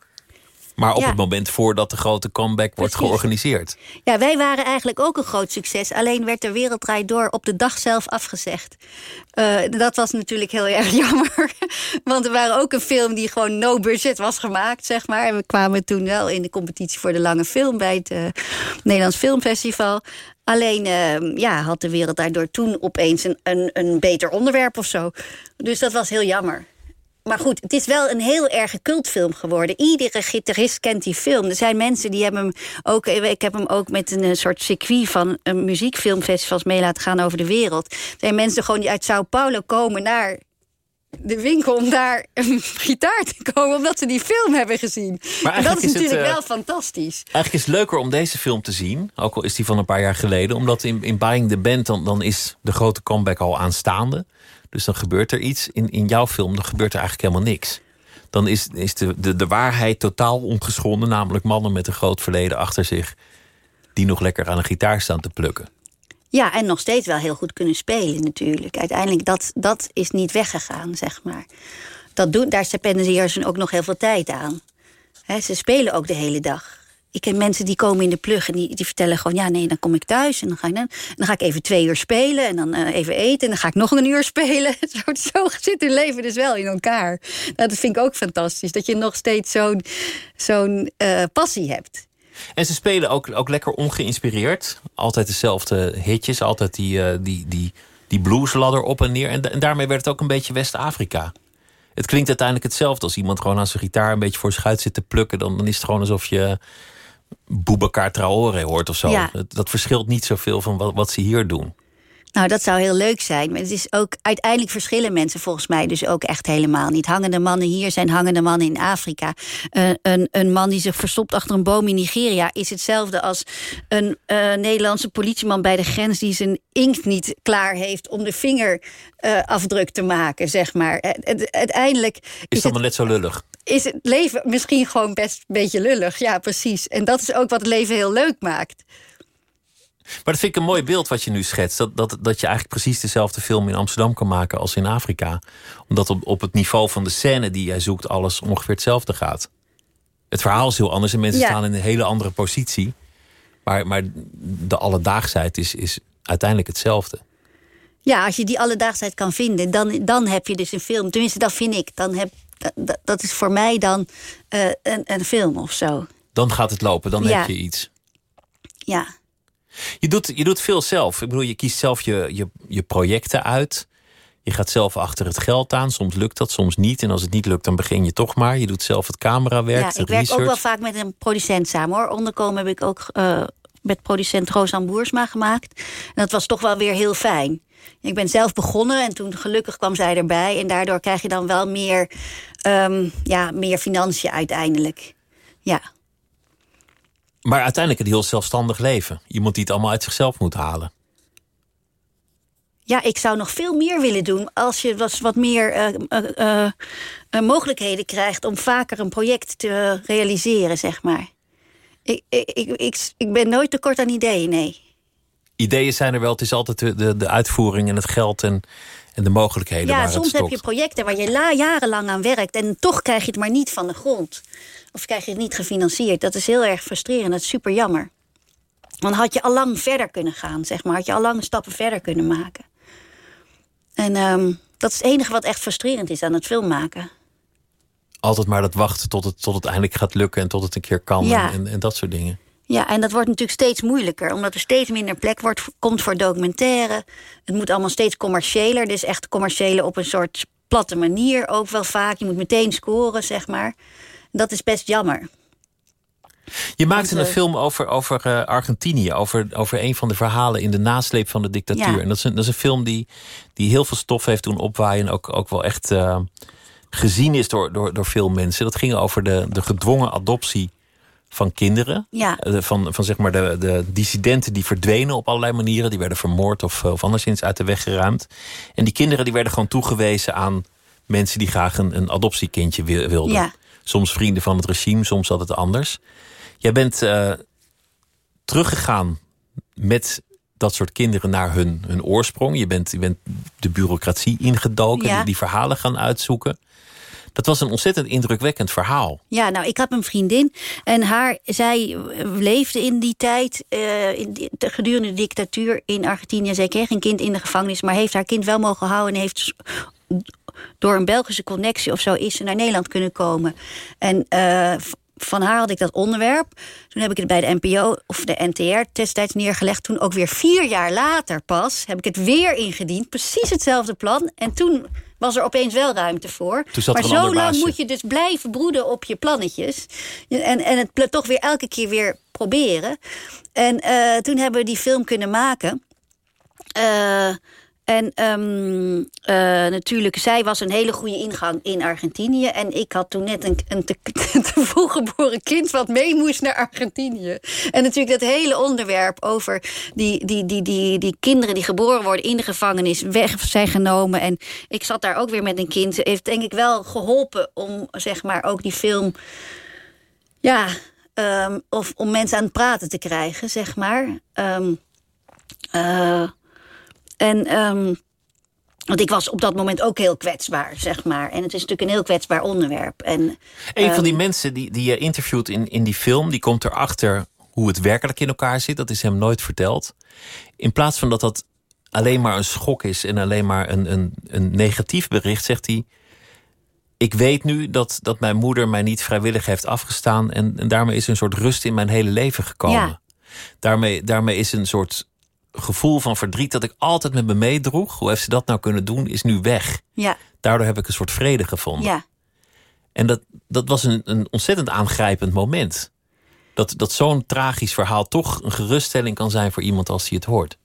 [SPEAKER 4] Maar op
[SPEAKER 5] Ja.
[SPEAKER 4] het moment voordat de grote comeback wordt
[SPEAKER 5] Precies.
[SPEAKER 4] georganiseerd.
[SPEAKER 5] Ja, wij waren eigenlijk ook een groot succes. Alleen werd de Wereld Draait Door op de dag zelf afgezegd. Eh, dat was natuurlijk heel erg jammer. Want er waren ook een film die gewoon no budget was gemaakt, zeg maar. En we kwamen toen wel in de competitie voor de lange film... bij het eh, Nederlands Filmfestival. Alleen eh, ja, had de Wereld Daardoor toen opeens een, een, een beter onderwerp of zo. Dus dat was heel jammer. Maar goed, het is wel een heel erge cultfilm geworden. Iedere gitarist kent die film. Er zijn mensen die hebben hem ook... Ik heb hem ook met een eh, soort circuit van een muziekfilmfestivals mee laten gaan over de wereld. Er zijn mensen gewoon die uit Sao Paulo komen naar de winkel om daar een gitaar te komen... omdat ze die film hebben gezien. En dat is
[SPEAKER 4] het,
[SPEAKER 5] natuurlijk
[SPEAKER 4] eh,
[SPEAKER 5] wel fantastisch.
[SPEAKER 4] Eigenlijk is het leuker om deze film te zien. Ook al is die van een paar jaar geleden. Omdat in, in Buying the Band dan, dan is de grote comeback al aanstaande. Dus dan gebeurt er iets. In, in jouw film dan gebeurt er eigenlijk helemaal niks. Dan is, is de, de, de waarheid totaal ongeschonden. Namelijk mannen met een groot verleden achter zich. Die nog lekker aan een gitaar staan te plukken.
[SPEAKER 5] Ja, en nog steeds wel heel goed kunnen spelen natuurlijk. Uiteindelijk, dat, dat is niet weggegaan, zeg maar. Dat doen, daar spenderen ze ook nog heel veel tijd aan. Hè, ze spelen ook de hele dag. Ik ken mensen die komen in de plug en die, die vertellen gewoon... ja, nee, dan kom ik thuis en dan ga ik, dan, dan ga ik even twee uur spelen... en dan eh, even eten en dan ga ik nog een uur spelen. Zo, zo zit hun leven dus wel in elkaar. Nou, dat vind ik ook fantastisch, dat je nog steeds zo'n zo'n eh, passie hebt.
[SPEAKER 4] En ze spelen ook, ook lekker ongeïnspireerd. Altijd dezelfde hitjes. Altijd die, eh, die, die, die bluesladder op en neer. En, da- en daarmee werd het ook een beetje West-Afrika. Het klinkt uiteindelijk hetzelfde als iemand gewoon aan zijn gitaar een beetje voor zich uit zit te plukken. Dan, dan is het gewoon alsof je Boubacar Traoré hoort of zo.
[SPEAKER 5] Ja.
[SPEAKER 4] Dat, dat verschilt niet zoveel van wat, wat ze hier doen.
[SPEAKER 5] Nou, dat zou heel leuk zijn. Maar het is ook uiteindelijk verschillen mensen volgens mij dus ook echt helemaal niet. Hangende mannen hier zijn hangende mannen in Afrika. Eh, een, een man die zich verstopt achter een boom in Nigeria is hetzelfde als een eh, Nederlandse politieman bij de grens die zijn inkt niet klaar heeft om de vingerafdruk te maken, zeg maar. Eh, Uiteindelijk
[SPEAKER 4] Is,
[SPEAKER 5] is
[SPEAKER 4] dat maar net zo lullig?
[SPEAKER 5] is het leven misschien gewoon best een beetje lullig. Ja, precies. En dat is ook wat het leven heel leuk maakt.
[SPEAKER 4] Maar dat vind ik een mooi beeld wat je nu schetst. Dat, dat, dat je eigenlijk precies dezelfde film in Amsterdam kan maken als in Afrika. Omdat op, op het niveau van de scène die jij zoekt alles ongeveer hetzelfde gaat. Het verhaal is heel anders en mensen
[SPEAKER 5] Ja.
[SPEAKER 4] staan in een hele andere positie. Maar, maar de alledaagsheid is, is uiteindelijk hetzelfde.
[SPEAKER 5] Ja, als je die alledaagsheid kan vinden, dan, dan heb je dus een film. Tenminste, dat vind ik. Dan heb, dat, dat is voor mij dan eh, een, een film of zo.
[SPEAKER 4] Dan gaat het lopen, dan
[SPEAKER 5] Ja.
[SPEAKER 4] heb je iets.
[SPEAKER 5] Ja.
[SPEAKER 4] Je doet, je doet veel zelf. Ik bedoel, je kiest zelf je, je, je projecten uit. Je gaat zelf achter het geld aan. Soms lukt dat, soms niet. En als het niet lukt, dan begin je toch maar. Je doet zelf het camerawerk,
[SPEAKER 5] ja, ik werk
[SPEAKER 4] research.
[SPEAKER 5] ook wel vaak met een producent samen hoor. Onderkomen heb ik ook eh, met producent Rosan Boersma gemaakt. En dat was toch wel weer heel fijn. Ik ben zelf begonnen en toen gelukkig kwam zij erbij. En daardoor krijg je dan wel meer, ehm, ja, meer financiën uiteindelijk. Ja.
[SPEAKER 4] Maar uiteindelijk een heel zelfstandig leven. Iemand die het allemaal uit zichzelf moet halen.
[SPEAKER 5] Ja, ik zou nog veel meer willen doen als je wat, wat meer eh, eh, eh, mogelijkheden krijgt om vaker een project te realiseren, zeg maar. Ik, ik, ik, ik, ik ben nooit tekort aan ideeën, nee.
[SPEAKER 4] Ideeën zijn er wel. Het is altijd de, de, de uitvoering en het geld en, en de mogelijkheden
[SPEAKER 5] Ja,
[SPEAKER 4] waar
[SPEAKER 5] soms heb je projecten waar je la, jarenlang aan werkt en toch krijg je het maar niet van de grond. Of krijg je het niet gefinancierd. Dat is heel erg frustrerend, dat is super jammer. Dan had je al lang verder kunnen gaan, zeg maar. Had je al lang stappen verder kunnen maken. En ehm, dat is het enige wat echt frustrerend is aan het filmmaken.
[SPEAKER 4] Altijd maar dat wachten tot het, tot het eindelijk gaat lukken en tot het een keer kan
[SPEAKER 5] Ja.
[SPEAKER 4] en, en dat soort dingen.
[SPEAKER 5] Ja, en dat wordt natuurlijk steeds moeilijker, omdat er steeds minder plek wordt, komt voor documentaire. Het moet allemaal steeds commerciëler, dus echt commerciële op een soort platte manier ook wel vaak. Je moet meteen scoren, zeg maar. Dat is best jammer.
[SPEAKER 4] Je maakte
[SPEAKER 5] Want,
[SPEAKER 4] een
[SPEAKER 5] eh,
[SPEAKER 4] film over, over eh, Argentinië, over, over een van de verhalen in de nasleep van de dictatuur.
[SPEAKER 5] Ja.
[SPEAKER 4] En dat is, een, dat is een film die, die heel veel stof heeft doen opwaaien en ook, ook wel echt eh, gezien is door, door, door veel mensen. Dat ging over de, de gedwongen adoptie van kinderen.
[SPEAKER 5] Ja.
[SPEAKER 4] Eh, Van, van zeg maar de, de dissidenten die verdwenen op allerlei manieren. Die werden vermoord of, of anderszins uit de weg geruimd. En die kinderen die werden gewoon toegewezen aan mensen die graag een, een adoptiekindje wi- wilden.
[SPEAKER 5] Ja.
[SPEAKER 4] Soms vrienden van het regime, soms het anders. Jij bent eh, teruggegaan met dat soort kinderen naar hun, hun oorsprong. Je bent, je bent de bureaucratie ingedoken,
[SPEAKER 5] Ja.
[SPEAKER 4] die, die verhalen gaan uitzoeken. Dat was een ontzettend indrukwekkend verhaal.
[SPEAKER 5] Ja, nou, ik had een vriendin en haar, zij leefde in die tijd, uh, in die, gedurende de dictatuur in Argentinië. Zij kreeg een kind in de gevangenis, maar heeft haar kind wel mogen houden en heeft door een Belgische connectie of zo is ze naar Nederland kunnen komen. En uh, van haar had ik dat onderwerp. Toen heb ik het bij de NPO of de NTR destijds neergelegd. Toen ook weer vier jaar later pas heb ik het weer ingediend. Precies hetzelfde plan. En toen was er opeens wel ruimte voor. Maar zo lang moet je dus blijven broeden op je plannetjes. En, en het toch weer elke keer weer proberen. En uh, toen hebben we die film kunnen maken. Uh, en um, uh, natuurlijk, zij was een hele goede ingang in Argentinië. En ik had toen net een, een te, te vroeg geboren kind wat mee moest naar Argentinië. En natuurlijk dat hele onderwerp over die, die, die, die, die kinderen die geboren worden in de gevangenis weg zijn genomen. En ik zat daar ook weer met een kind. Heeft denk ik wel geholpen om zeg maar ook die film. Ja, um, of om mensen aan het praten te krijgen, zeg maar. Um, en um, want ik was op dat moment ook heel kwetsbaar, zeg maar. En het is natuurlijk een heel kwetsbaar onderwerp. En,
[SPEAKER 4] een van die ehm, mensen die, die je interviewt in, in die film... die komt erachter hoe het werkelijk in elkaar zit. Dat is hem nooit verteld. In plaats van dat dat alleen maar een schok is... en alleen maar een, een, een negatief bericht, zegt hij... ik weet nu dat, dat mijn moeder mij niet vrijwillig heeft afgestaan... en, en daarmee is een soort rust in mijn hele leven gekomen. Ja. Daarmee, daarmee is een soort gevoel van verdriet dat ik altijd met me meedroeg, hoe heeft ze dat nou kunnen doen, is nu weg.
[SPEAKER 5] Ja.
[SPEAKER 4] Daardoor heb ik een soort vrede gevonden.
[SPEAKER 5] Ja.
[SPEAKER 4] En dat, dat was een, een ontzettend aangrijpend moment. Dat, dat zo'n tragisch verhaal toch een geruststelling kan zijn voor iemand als hij het hoort.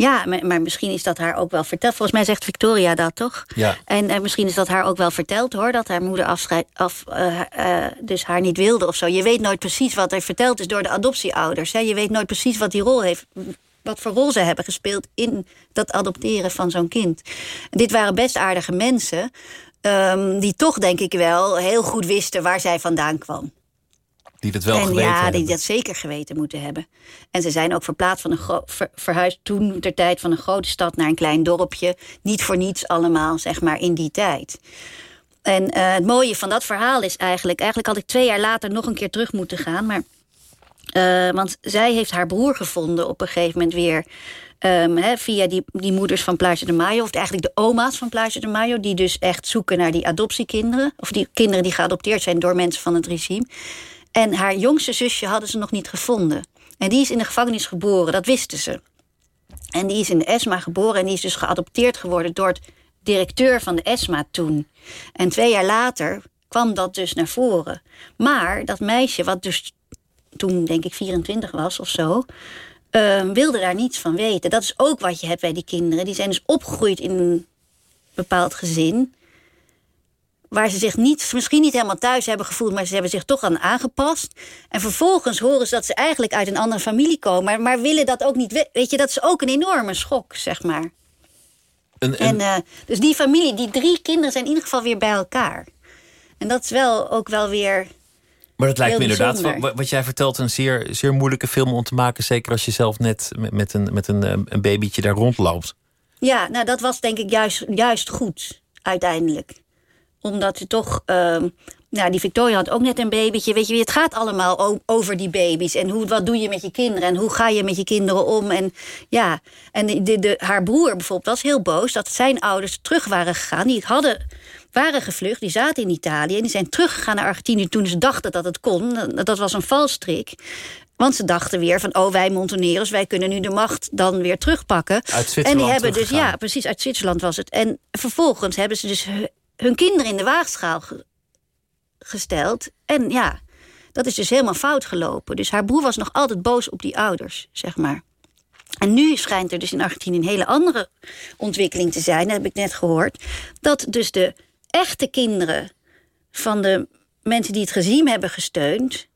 [SPEAKER 5] Ja, maar, misschien is dat haar ook wel verteld. Volgens mij zegt Victoria dat toch?
[SPEAKER 4] Ja.
[SPEAKER 5] En misschien is dat haar ook wel verteld hoor. Dat haar moeder afscheid, af, uh, uh, dus haar niet wilde of zo. Je weet nooit precies wat er verteld is door de adoptieouders. Hè? Je weet nooit precies wat die rol heeft. Wat voor rol ze hebben gespeeld in dat adopteren van zo'n kind. dit waren best aardige mensen. Um, die toch denk ik wel heel goed wisten waar zij vandaan kwam.
[SPEAKER 4] Die dat wel
[SPEAKER 5] en
[SPEAKER 4] geweten
[SPEAKER 5] ja,
[SPEAKER 4] hebben.
[SPEAKER 5] die dat zeker geweten moeten hebben. En ze zijn ook verplaatst van een ver verhuisd toen ter tijd van een grote stad naar een klein dorpje. Niet voor niets allemaal, zeg maar, in die tijd. En uh, het mooie van dat verhaal is eigenlijk... Eigenlijk had ik twee jaar later nog een keer terug moeten gaan. Maar, uh, want zij heeft haar broer gevonden op een gegeven moment weer... Um, he, via die, die moeders van Plage de Mayo... of eigenlijk de oma's van Plage de Mayo... die dus echt zoeken naar die adoptiekinderen... of die kinderen die geadopteerd zijn door mensen van het regime... En haar jongste zusje hadden ze nog niet gevonden. En die is in de gevangenis geboren, dat wisten ze. En die is in de ESMA geboren en die is dus geadopteerd geworden door het directeur van de ESMA toen. En twee jaar later kwam dat dus naar voren. Maar dat meisje, wat dus toen denk ik 24 was of zo, uh, wilde daar niets van weten. Dat is ook wat je hebt bij die kinderen. Die zijn dus opgegroeid in een bepaald gezin waar ze zich niet, misschien niet helemaal thuis hebben gevoeld, maar ze hebben zich toch aan aangepast. En vervolgens horen ze dat ze eigenlijk uit een andere familie komen, maar, maar willen dat ook niet. Weet je, dat is ook een enorme schok, zeg maar.
[SPEAKER 4] En,
[SPEAKER 5] en... uh, dus die familie, die drie kinderen zijn in ieder geval weer bij elkaar. En dat is wel ook wel weer.
[SPEAKER 4] Maar dat lijkt me inderdaad, wat, wat, jij vertelt, een zeer, zeer moeilijke film om te maken. Zeker als je zelf net met, met, een, met een, eh, een babytje daar rondloopt.
[SPEAKER 5] Ja, nou dat was denk ik juist, juist goed, uiteindelijk omdat je toch... Uh, nou, die Victoria had ook net een babytje. Weet je, het gaat allemaal over die baby's. En hoe, wat doe je met je kinderen? En hoe ga je met je kinderen om? En ja, en de, de, haar broer bijvoorbeeld was heel boos... dat zijn ouders terug waren gegaan. Die hadden, waren gevlucht, die zaten in Italië... en die zijn teruggegaan naar Argentinië toen ze dachten dat het kon. Dat was een valstrik. Want ze dachten weer van, oh, wij Montoneros, wij kunnen nu de macht dan weer terugpakken.
[SPEAKER 4] Uit
[SPEAKER 5] en die hebben dus, ja, precies, uit Zwitserland was het. En vervolgens hebben ze dus hun kinderen in de waagschaal gesteld. En ja, dat is dus helemaal fout gelopen. Dus haar broer was nog altijd boos op die ouders, zeg maar. En nu schijnt er dus in Argentinië een hele andere ontwikkeling te zijn. Dat heb ik net gehoord. Dat dus de echte kinderen van de mensen die het regime hebben gesteund...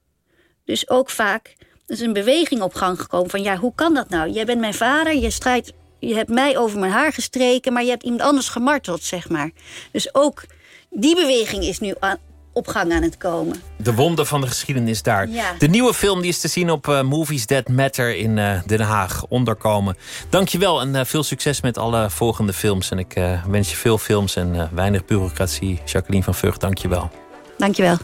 [SPEAKER 5] dus ook vaak... Is een beweging op gang gekomen van... ja, hoe kan dat nou? Jij bent mijn vader, je strijdt je hebt mij over mijn haar gestreken... maar je hebt iemand anders gemarteld, zeg maar. Dus ook die beweging is nu aan, op gang aan het komen.
[SPEAKER 4] De wonden van de geschiedenis daar.
[SPEAKER 5] Ja.
[SPEAKER 4] De nieuwe film die is te zien op uh, Movies That Matter in uh, Den Haag. Onderkomen. Dankjewel en uh, veel succes met alle volgende films. En ik wens je veel films en weinig bureaucratie. Jacqueline van Vught, dankjewel.
[SPEAKER 5] Dankjewel.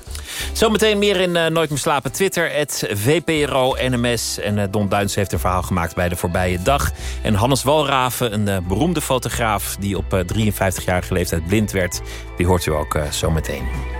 [SPEAKER 4] Zometeen meer in Nooit meer slapen. Twitter, het VPRO NMS. En Don Duins heeft een verhaal gemaakt bij de voorbije dag. En Hannes Walraven, een beroemde fotograaf... die op 53-jarige leeftijd blind werd. Die hoort u ook zometeen.